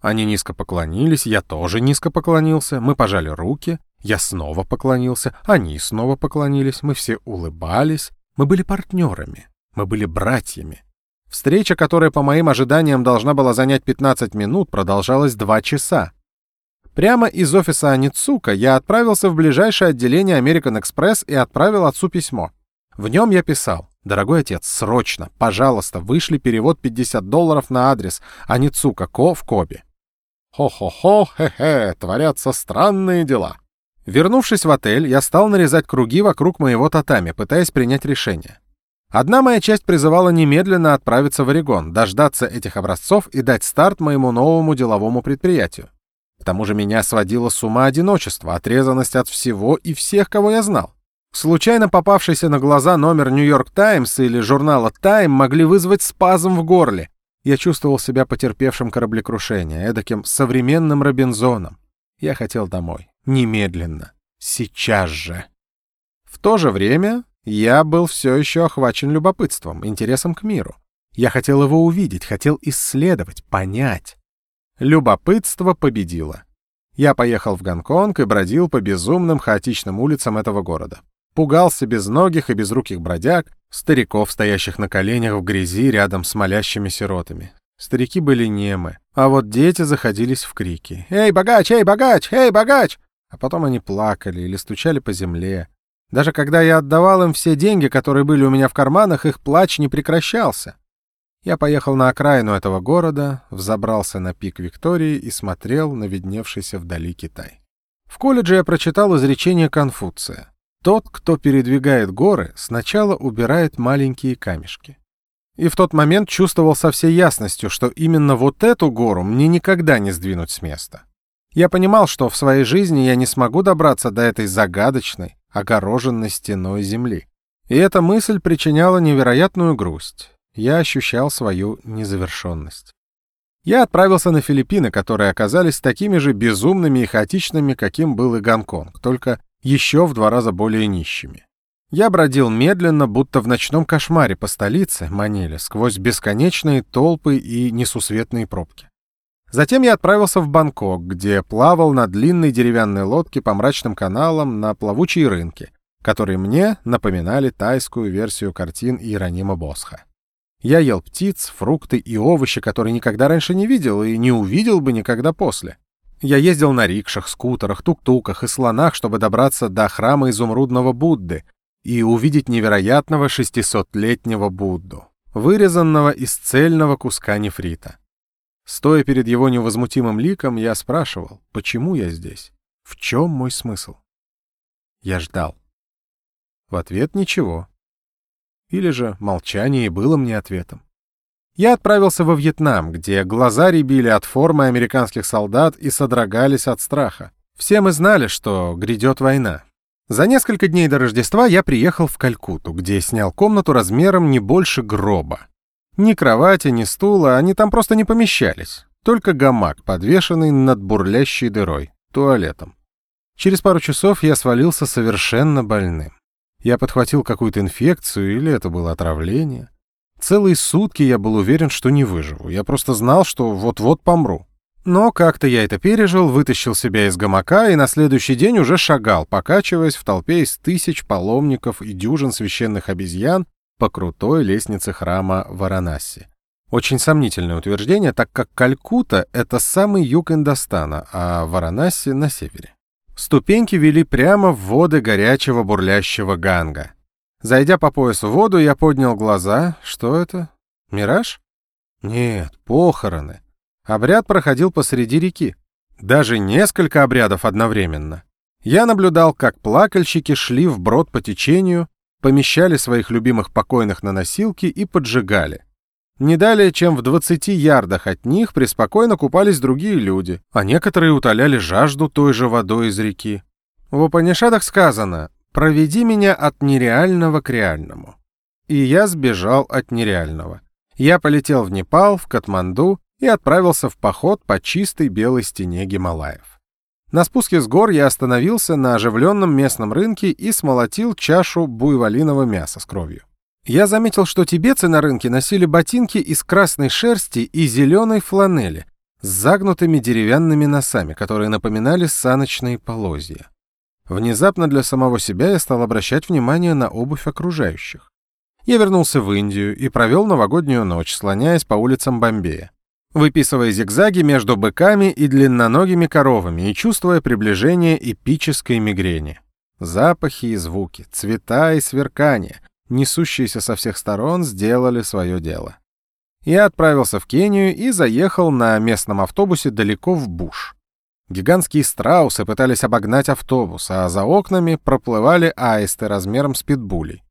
Они низко поклонились, я тоже низко поклонился, мы пожали руки, я снова поклонился, они снова поклонились, мы все улыбались, мы были партнерами, мы были братьями. Встреча, которая по моим ожиданиям должна была занять 15 минут, продолжалась 2 часа. Прямо из офиса Аницука я отправился в ближайшее отделение American Express и отправил отцу письмо. В нем я писал. «Дорогой отец, срочно, пожалуйста, вышли перевод 50 долларов на адрес Аницука Ко в Кобе». Хо-хо-хо, хе-хе, творятся странные дела. Вернувшись в отель, я стал нарезать круги вокруг моего татами, пытаясь принять решение. Одна моя часть призывала немедленно отправиться в Орегон, дождаться этих образцов и дать старт моему новому деловому предприятию. К тому же меня сводило с ума одиночество, отрезанность от всего и всех, кого я знал. Случайно попавшийся на глаза номер «Нью-Йорк Таймс» или журнала «Тайм» могли вызвать спазм в горле. Я чувствовал себя потерпевшим кораблекрушение, эдаким современным Робинзоном. Я хотел домой. Немедленно. Сейчас же. В то же время я был все еще охвачен любопытством, интересом к миру. Я хотел его увидеть, хотел исследовать, понять. Любопытство победило. Я поехал в Гонконг и бродил по безумным хаотичным улицам этого города. Пугался безногих и безруких бродяг, стариков, стоящих на коленях в грязи рядом с молящими сиротами. Старики были немы, а вот дети заходились в крики. «Эй, богач! Эй, богач! Эй, богач!» А потом они плакали или стучали по земле. Даже когда я отдавал им все деньги, которые были у меня в карманах, их плач не прекращался. Я поехал на окраину этого города, взобрался на пик Виктории и смотрел на видневшийся вдали Китай. В колледже я прочитал изречение Конфуция. Тот, кто передвигает горы, сначала убирает маленькие камешки. И в тот момент чувствовал со всей ясностью, что именно вот эту гору мне никогда не сдвинуть с места. Я понимал, что в своей жизни я не смогу добраться до этой загадочной, огороженной стеной земли. И эта мысль причиняла невероятную грусть я ощущал свою незавершенность. Я отправился на Филиппины, которые оказались такими же безумными и хаотичными, каким был и Гонконг, только еще в два раза более нищими. Я бродил медленно, будто в ночном кошмаре по столице, Маниле, сквозь бесконечные толпы и несусветные пробки. Затем я отправился в Бангкок, где плавал на длинной деревянной лодке по мрачным каналам на плавучие рынки, которые мне напоминали тайскую версию картин Иеронима Босха. Я ел птиц, фрукты и овощи, которые никогда раньше не видел и не увидел бы никогда после. Я ездил на рикшах, скутерах, тук-туках и слонах, чтобы добраться до храма изумрудного Будды и увидеть невероятного 600-летнего Будду, вырезанного из цельного куска нефрита. Стоя перед его невозмутимым ликом, я спрашивал, почему я здесь? В чем мой смысл? Я ждал. В ответ ничего. Или же молчание было мне ответом. Я отправился во Вьетнам, где глаза рябили от формы американских солдат и содрогались от страха. Все мы знали, что грядет война. За несколько дней до Рождества я приехал в Калькутту, где снял комнату размером не больше гроба. Ни кровати, ни стула, они там просто не помещались. Только гамак, подвешенный над бурлящей дырой, туалетом. Через пару часов я свалился совершенно больным. Я подхватил какую-то инфекцию или это было отравление. Целые сутки я был уверен, что не выживу. Я просто знал, что вот-вот помру. Но как-то я это пережил, вытащил себя из гамака и на следующий день уже шагал, покачиваясь в толпе из тысяч паломников и дюжин священных обезьян по крутой лестнице храма Варанаси. Очень сомнительное утверждение, так как Калькута — это самый юг Индостана, а Варанаси — на севере. Ступеньки вели прямо в воды горячего бурлящего ганга. Зайдя по пояс в воду, я поднял глаза. Что это? Мираж? Нет, похороны. Обряд проходил посреди реки. Даже несколько обрядов одновременно. Я наблюдал, как плакальщики шли вброд по течению, помещали своих любимых покойных на носилки и поджигали. Не далее, чем в 20 ярдах от них преспокойно купались другие люди, а некоторые утоляли жажду той же водой из реки. В Упанишадах сказано «Проведи меня от нереального к реальному». И я сбежал от нереального. Я полетел в Непал, в Катманду и отправился в поход по чистой белой стене Гималаев. На спуске с гор я остановился на оживленном местном рынке и смолотил чашу буйволиного мяса с кровью. Я заметил, что тибетцы на рынке носили ботинки из красной шерсти и зеленой фланели с загнутыми деревянными носами, которые напоминали саночные полозья. Внезапно для самого себя я стал обращать внимание на обувь окружающих. Я вернулся в Индию и провел новогоднюю ночь, слоняясь по улицам Бомбея, выписывая зигзаги между быками и длинноногими коровами и чувствуя приближение эпической мигрени. Запахи и звуки, цвета и сверкания, несущиеся со всех сторон, сделали свое дело. Я отправился в Кению и заехал на местном автобусе далеко в буш. Гигантские страусы пытались обогнать автобус, а за окнами проплывали аисты размером с питбулей.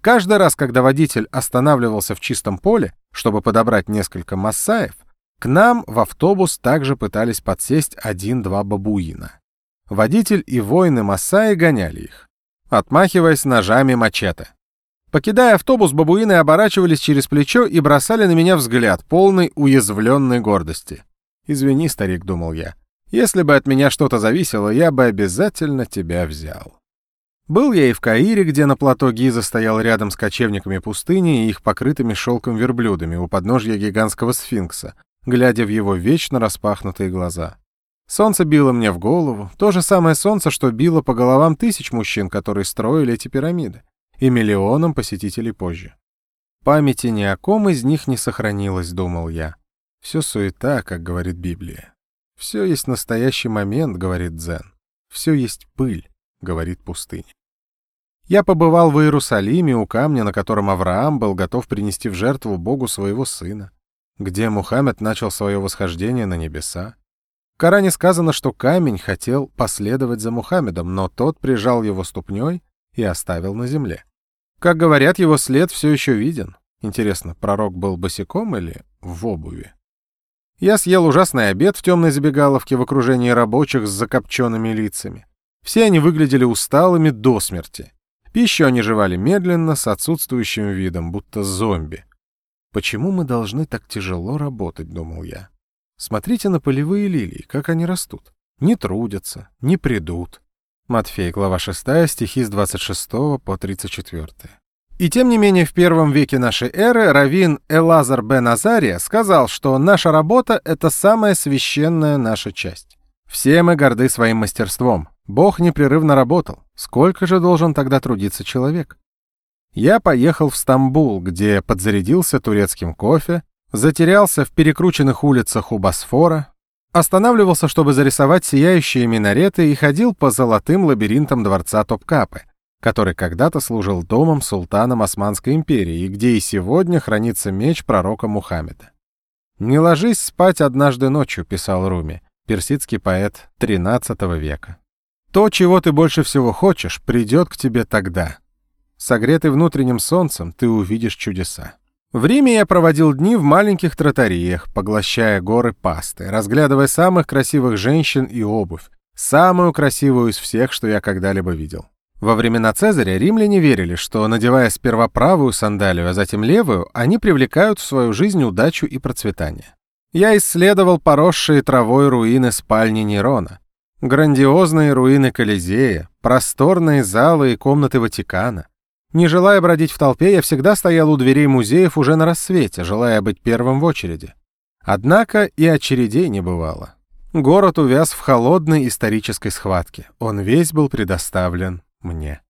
Каждый раз, когда водитель останавливался в чистом поле, чтобы подобрать несколько массаев, к нам в автобус также пытались подсесть один-два бабуина. Водитель и воины Массаи гоняли их, отмахиваясь ножами мачете. Покидая автобус, бабуины оборачивались через плечо и бросали на меня взгляд, полный уязвленной гордости. «Извини, старик», — думал я, — «если бы от меня что-то зависело, я бы обязательно тебя взял». Был я и в Каире, где на плато Гиза стоял рядом с кочевниками пустыни и их покрытыми шелком верблюдами у подножья гигантского сфинкса, глядя в его вечно распахнутые глаза. Солнце било мне в голову, то же самое солнце, что било по головам тысяч мужчин, которые строили эти пирамиды, и миллионам посетителей позже. Памяти ни о ком из них не сохранилось, думал я. Все суета, как говорит Библия. Все есть настоящий момент, говорит Дзен. Все есть пыль, говорит пустыня. Я побывал в Иерусалиме у камня, на котором Авраам был готов принести в жертву Богу своего сына, где Мухаммед начал свое восхождение на небеса. В Коране сказано, что камень хотел последовать за Мухаммедом, но тот прижал его ступней и оставил на земле. Как говорят, его след все еще виден. Интересно, пророк был босиком или в обуви? Я съел ужасный обед в темной забегаловке в окружении рабочих с закопченными лицами. Все они выглядели усталыми до смерти. Пищу они жевали медленно, с отсутствующим видом, будто зомби. «Почему мы должны так тяжело работать?» — думал я. «Смотрите на полевые лилии, как они растут. Не трудятся, не придут». Матфей, глава 6, стихи с 26 по 34. И тем не менее в первом веке нашей эры Равин Элазар бен Азария сказал, что наша работа — это самая священная наша часть. Все мы горды своим мастерством. Бог непрерывно работал. Сколько же должен тогда трудиться человек? Я поехал в Стамбул, где подзарядился турецким кофе, затерялся в перекрученных улицах у Босфора, останавливался, чтобы зарисовать сияющие минареты и ходил по золотым лабиринтам дворца Топкапы, который когда-то служил домом султаном Османской империи и где и сегодня хранится меч пророка Мухаммеда. «Не ложись спать однажды ночью», — писал Руми, персидский поэт XIII века. «То, чего ты больше всего хочешь, придет к тебе тогда, Согретый внутренним солнцем, ты увидишь чудеса. В Риме я проводил дни в маленьких тротариях, поглощая горы пасты, разглядывая самых красивых женщин и обувь, самую красивую из всех, что я когда-либо видел. Во времена Цезаря римляне верили, что, надевая сперва правую сандалию, а затем левую, они привлекают в свою жизнь удачу и процветание. Я исследовал поросшие травой руины спальни Нерона, грандиозные руины Колизея, просторные залы и комнаты Ватикана, не желая бродить в толпе, я всегда стоял у дверей музеев уже на рассвете, желая быть первым в очереди. Однако и очередей не бывало. Город увяз в холодной исторической схватке. Он весь был предоставлен мне.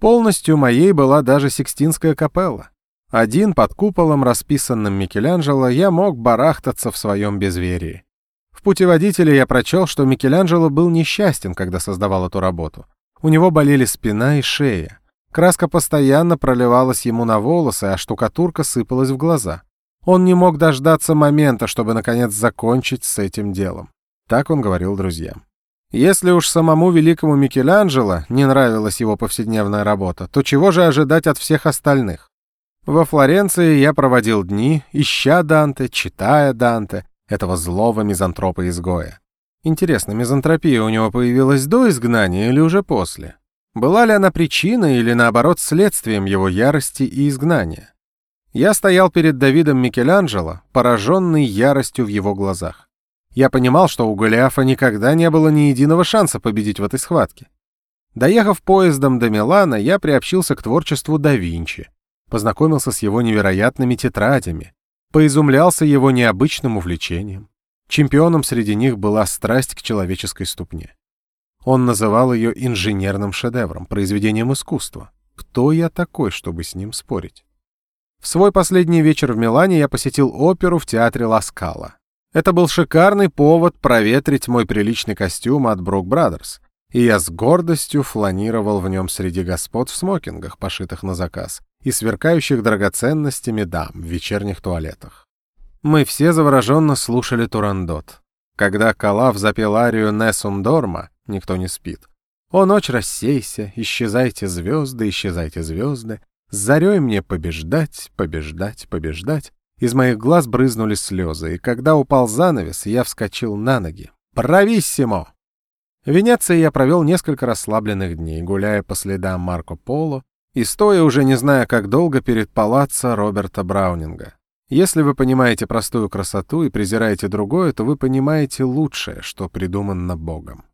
Полностью моей была даже Сикстинская капелла. Один под куполом, расписанным Микеланджело, я мог барахтаться в своем безверии. В путеводителе я прочел, что Микеланджело был несчастен, когда создавал эту работу. У него болели спина и шея. Краска постоянно проливалась ему на волосы, а штукатурка сыпалась в глаза. Он не мог дождаться момента, чтобы, наконец, закончить с этим делом. Так он говорил друзьям. Если уж самому великому Микеланджело не нравилась его повседневная работа, то чего же ожидать от всех остальных? Во Флоренции я проводил дни, ища Данте, читая Данте, этого злого мизантропа-изгоя. Интересно, мизантропия у него появилась до изгнания или уже после? Была ли она причиной или, наоборот, следствием его ярости и изгнания? Я стоял перед Давидом Микеланджело, пораженный яростью в его глазах. Я понимал, что у Голиафа никогда не было ни единого шанса победить в этой схватке. Доехав поездом до Милана, я приобщился к творчеству да Винчи, познакомился с его невероятными тетрадями, поизумлялся его необычным увлечением. Чемпионом среди них была страсть к человеческой ступне. Он называл ее инженерным шедевром, произведением искусства. Кто я такой, чтобы с ним спорить? В свой последний вечер в Милане я посетил оперу в театре Ласкала. Это был шикарный повод проветрить мой приличный костюм от Брук Брадерс, и я с гордостью фланировал в нем среди господ в смокингах, пошитых на заказ, и сверкающих драгоценностями дам в вечерних туалетах. Мы все завороженно слушали Турандот. Когда Калав запел арию «Несум Дорма», Никто не спит. О, ночь, рассейся, исчезайте звезды, исчезайте звезды. С зарей мне побеждать, побеждать, побеждать. Из моих глаз брызнули слезы, и когда упал занавес, я вскочил на ноги. «Брависсимо!» В Венеции я провел несколько расслабленных дней, гуляя по следам Марко Поло и стоя уже не зная, как долго перед палаццо Роберта Браунинга. Если вы понимаете простую красоту и презираете другое, то вы понимаете лучшее, что придумано Богом.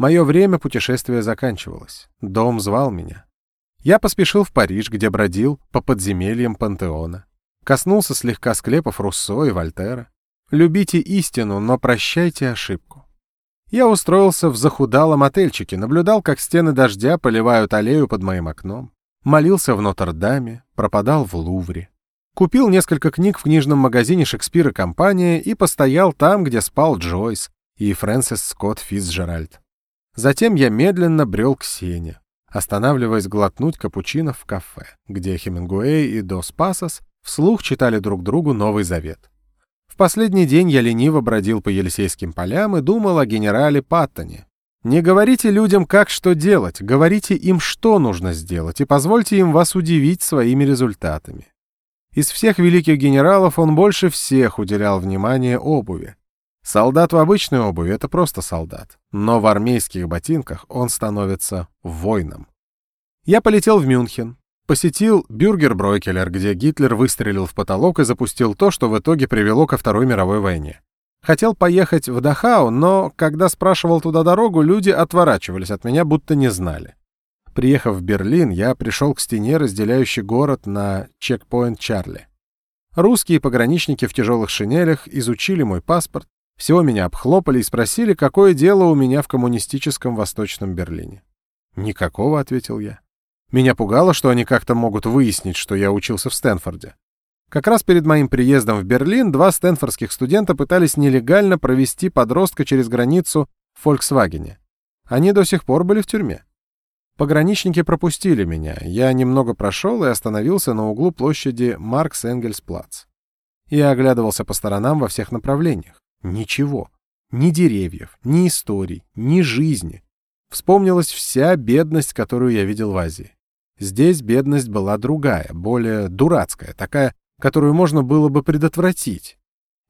Мое время путешествия заканчивалось. Дом звал меня. Я поспешил в Париж, где бродил по подземельям пантеона. Коснулся слегка склепов Руссо и Вольтера. Любите истину, но прощайте ошибку. Я устроился в захудалом отельчике, наблюдал, как стены дождя поливают аллею под моим окном. Молился в Нотр-Даме, пропадал в Лувре. Купил несколько книг в книжном магазине «Шекспир и компания» и постоял там, где спал Джойс и Фрэнсис Скотт Фицджеральд. Затем я медленно брел к Сене, останавливаясь глотнуть капучино в кафе, где Хемингуэй и Дос Пасос вслух читали друг другу Новый Завет. В последний день я лениво бродил по Елисейским полям и думал о генерале Паттоне. Не говорите людям, как что делать, говорите им, что нужно сделать, и позвольте им вас удивить своими результатами. Из всех великих генералов он больше всех уделял внимание обуви. Солдат в обычной обуви — это просто солдат, но в армейских ботинках он становится воином. Я полетел в Мюнхен, посетил Бюргер-Бройкелер, где Гитлер выстрелил в потолок и запустил то, что в итоге привело ко Второй мировой войне. Хотел поехать в Дахау, но когда спрашивал туда дорогу, люди отворачивались от меня, будто не знали. Приехав в Берлин, я пришел к стене, разделяющей город на чекпоинт Чарли. Русские пограничники в тяжелых шинелях изучили мой паспорт, всего меня обхлопали и спросили, какое дело у меня в коммунистическом Восточном Берлине. «Никакого», — ответил я. Меня пугало, что они как-то могут выяснить, что я учился в Стэнфорде. Как раз перед моим приездом в Берлин два стэнфордских студента пытались нелегально провести подростка через границу в Фольксвагене. Они до сих пор были в тюрьме. Пограничники пропустили меня. Я немного прошел и остановился на углу площади Маркс-Энгельс-Плац. Я оглядывался по сторонам во всех направлениях. Ничего. Ни деревьев, ни историй, ни жизни. Вспомнилась вся бедность, которую я видел в Азии. Здесь бедность была другая, более дурацкая, такая, которую можно было бы предотвратить.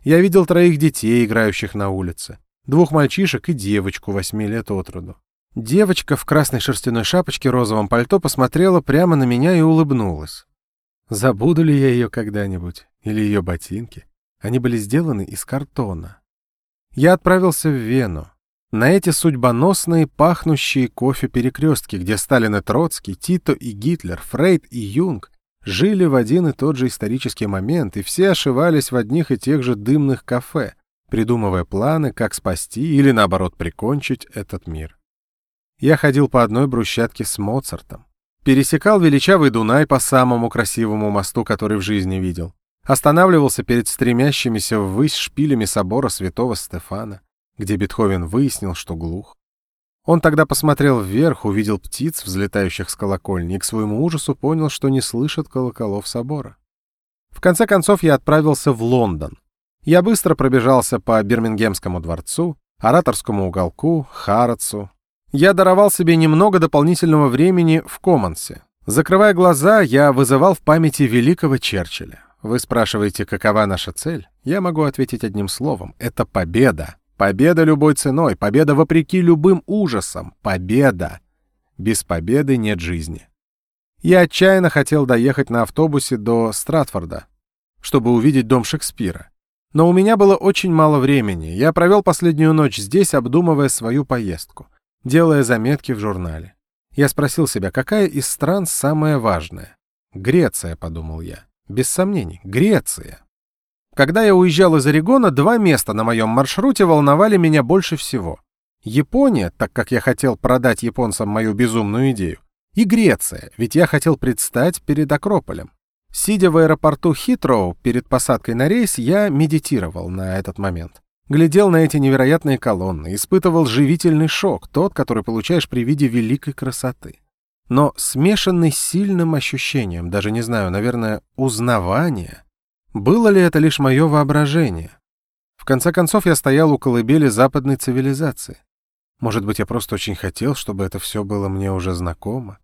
Я видел троих детей, играющих на улице, двух мальчишек и девочку восьми лет от роду. Девочка в красной шерстяной шапочке розовом пальто посмотрела прямо на меня и улыбнулась. Забуду ли я ее когда-нибудь? Или ее ботинки? Они были сделаны из картона. Я отправился в Вену, на эти судьбоносные, пахнущие кофе перекрестки, где Сталин и Троцкий, Тито и Гитлер, Фрейд и Юнг жили в один и тот же исторический момент, и все ошивались в одних и тех же дымных кафе, придумывая планы, как спасти или, наоборот, прикончить этот мир. Я ходил по одной брусчатке с Моцартом, пересекал величавый Дунай по самому красивому мосту, который в жизни видел, останавливался перед стремящимися ввысь шпилями собора святого Стефана, где Бетховен выяснил, что глух. Он тогда посмотрел вверх, увидел птиц, взлетающих с колокольни, и к своему ужасу понял, что не слышит колоколов собора. В конце концов я отправился в Лондон. Я быстро пробежался по Бирмингемскому дворцу, Ораторскому уголку, Харатсу. Я даровал себе немного дополнительного времени в Коммонсе. Закрывая глаза, я вызывал в памяти великого Черчилля. Вы спрашиваете, какова наша цель? Я могу ответить одним словом. Это победа. Победа любой ценой, победа вопреки любым ужасам, победа. Без победы нет жизни. Я отчаянно хотел доехать на автобусе до Стратфорда, чтобы увидеть дом Шекспира. Но у меня было очень мало времени. Я провел последнюю ночь здесь, обдумывая свою поездку, делая заметки в журнале. Я спросил себя, какая из стран самая важная? Греция, подумал я. Без сомнений, Греция. Когда я уезжал из Орегона, два места на моем маршруте волновали меня больше всего. Япония, так как я хотел продать японцам мою безумную идею, и Греция, ведь я хотел предстать перед Акрополем. Сидя в аэропорту Хитроу перед посадкой на рейс, я медитировал на этот момент. Глядел на эти невероятные колонны, испытывал живительный шок, тот, который получаешь при виде великой красоты. Но смешанный с сильным ощущением, даже не знаю, наверное, узнавания, было ли это лишь мое воображение? В конце концов, я стоял у колыбели западной цивилизации. Может быть, я просто очень хотел, чтобы это все было мне уже знакомо.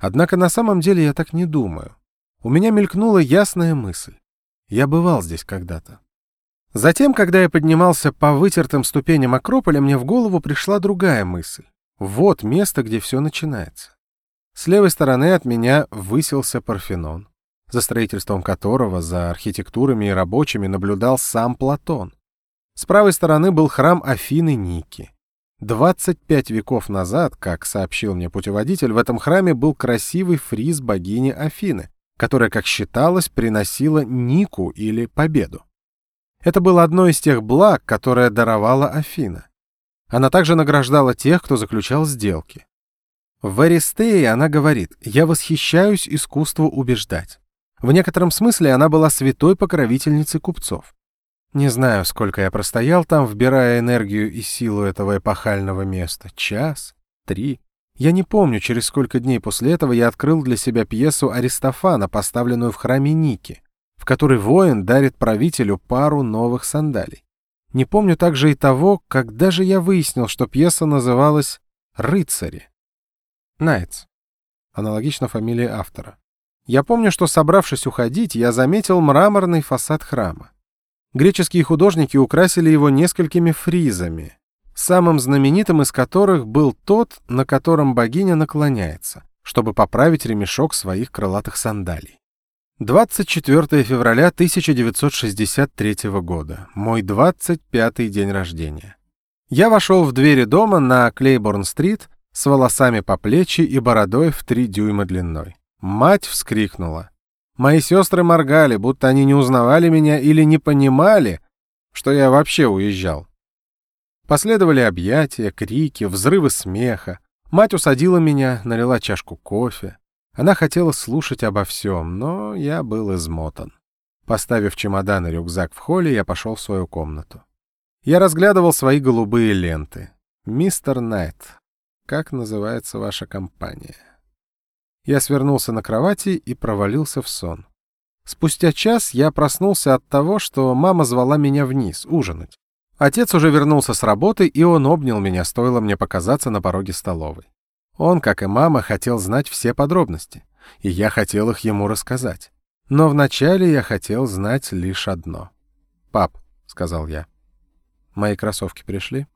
Однако на самом деле я так не думаю. У меня мелькнула ясная мысль. Я бывал здесь когда-то. Затем, когда я поднимался по вытертым ступеням Акрополя, мне в голову пришла другая мысль. Вот место, где все начинается. С левой стороны от меня высился Парфенон за строительством которого, за архитектурами и рабочими наблюдал сам Платон. С правой стороны был храм Афины Ники. 25 веков назад, как сообщил мне путеводитель, в этом храме был красивый фриз богини Афины, которая, как считалось, приносила Нику или победу. Это было одно из тех благ, которое даровала Афина. Она также награждала тех, кто заключал сделки. В Аристее она говорит «Я восхищаюсь искусству убеждать». В некотором смысле она была святой покровительницей купцов. Не знаю, сколько я простоял там, вбирая энергию и силу этого эпохального места. Час? Три? Я не помню, через сколько дней после этого я открыл для себя пьесу Аристофана, поставленную в храме Ники, в которой воин дарит правителю пару новых сандалий. Не помню также и того, когда же я выяснил, что пьеса называлась «Рыцари». Найтс. Аналогично фамилии автора. Я помню, что, собравшись уходить, я заметил мраморный фасад храма. Греческие художники украсили его несколькими фризами, самым знаменитым из которых был тот, на котором богиня наклоняется, чтобы поправить ремешок своих крылатых сандалий. 24 февраля 1963 года. Мой 25-й день рождения. Я вошел в двери дома на Клейборн-стрит с волосами по плечи и бородой в три дюйма длиной. Мать вскрикнула. Мои сестры моргали, будто они не узнавали меня или не понимали, что я вообще уезжал. Последовали объятия, крики, взрывы смеха. Мать усадила меня, налила чашку кофе. Она хотела слушать обо всем, но я был измотан. Поставив чемодан и рюкзак в холле, я пошел в свою комнату. Я разглядывал свои голубые ленты. «Мистер Найт, как называется ваша компания?» Я свернулся на кровати и провалился в сон. Спустя час я проснулся от того, что мама звала меня вниз ужинать. Отец уже вернулся с работы, и он обнял меня, стоило мне показаться на пороге столовой. Он, как и мама, хотел знать все подробности, и я хотел их ему рассказать. Но вначале я хотел знать лишь одно. «Пап», — сказал я, — «мои кроссовки пришли?»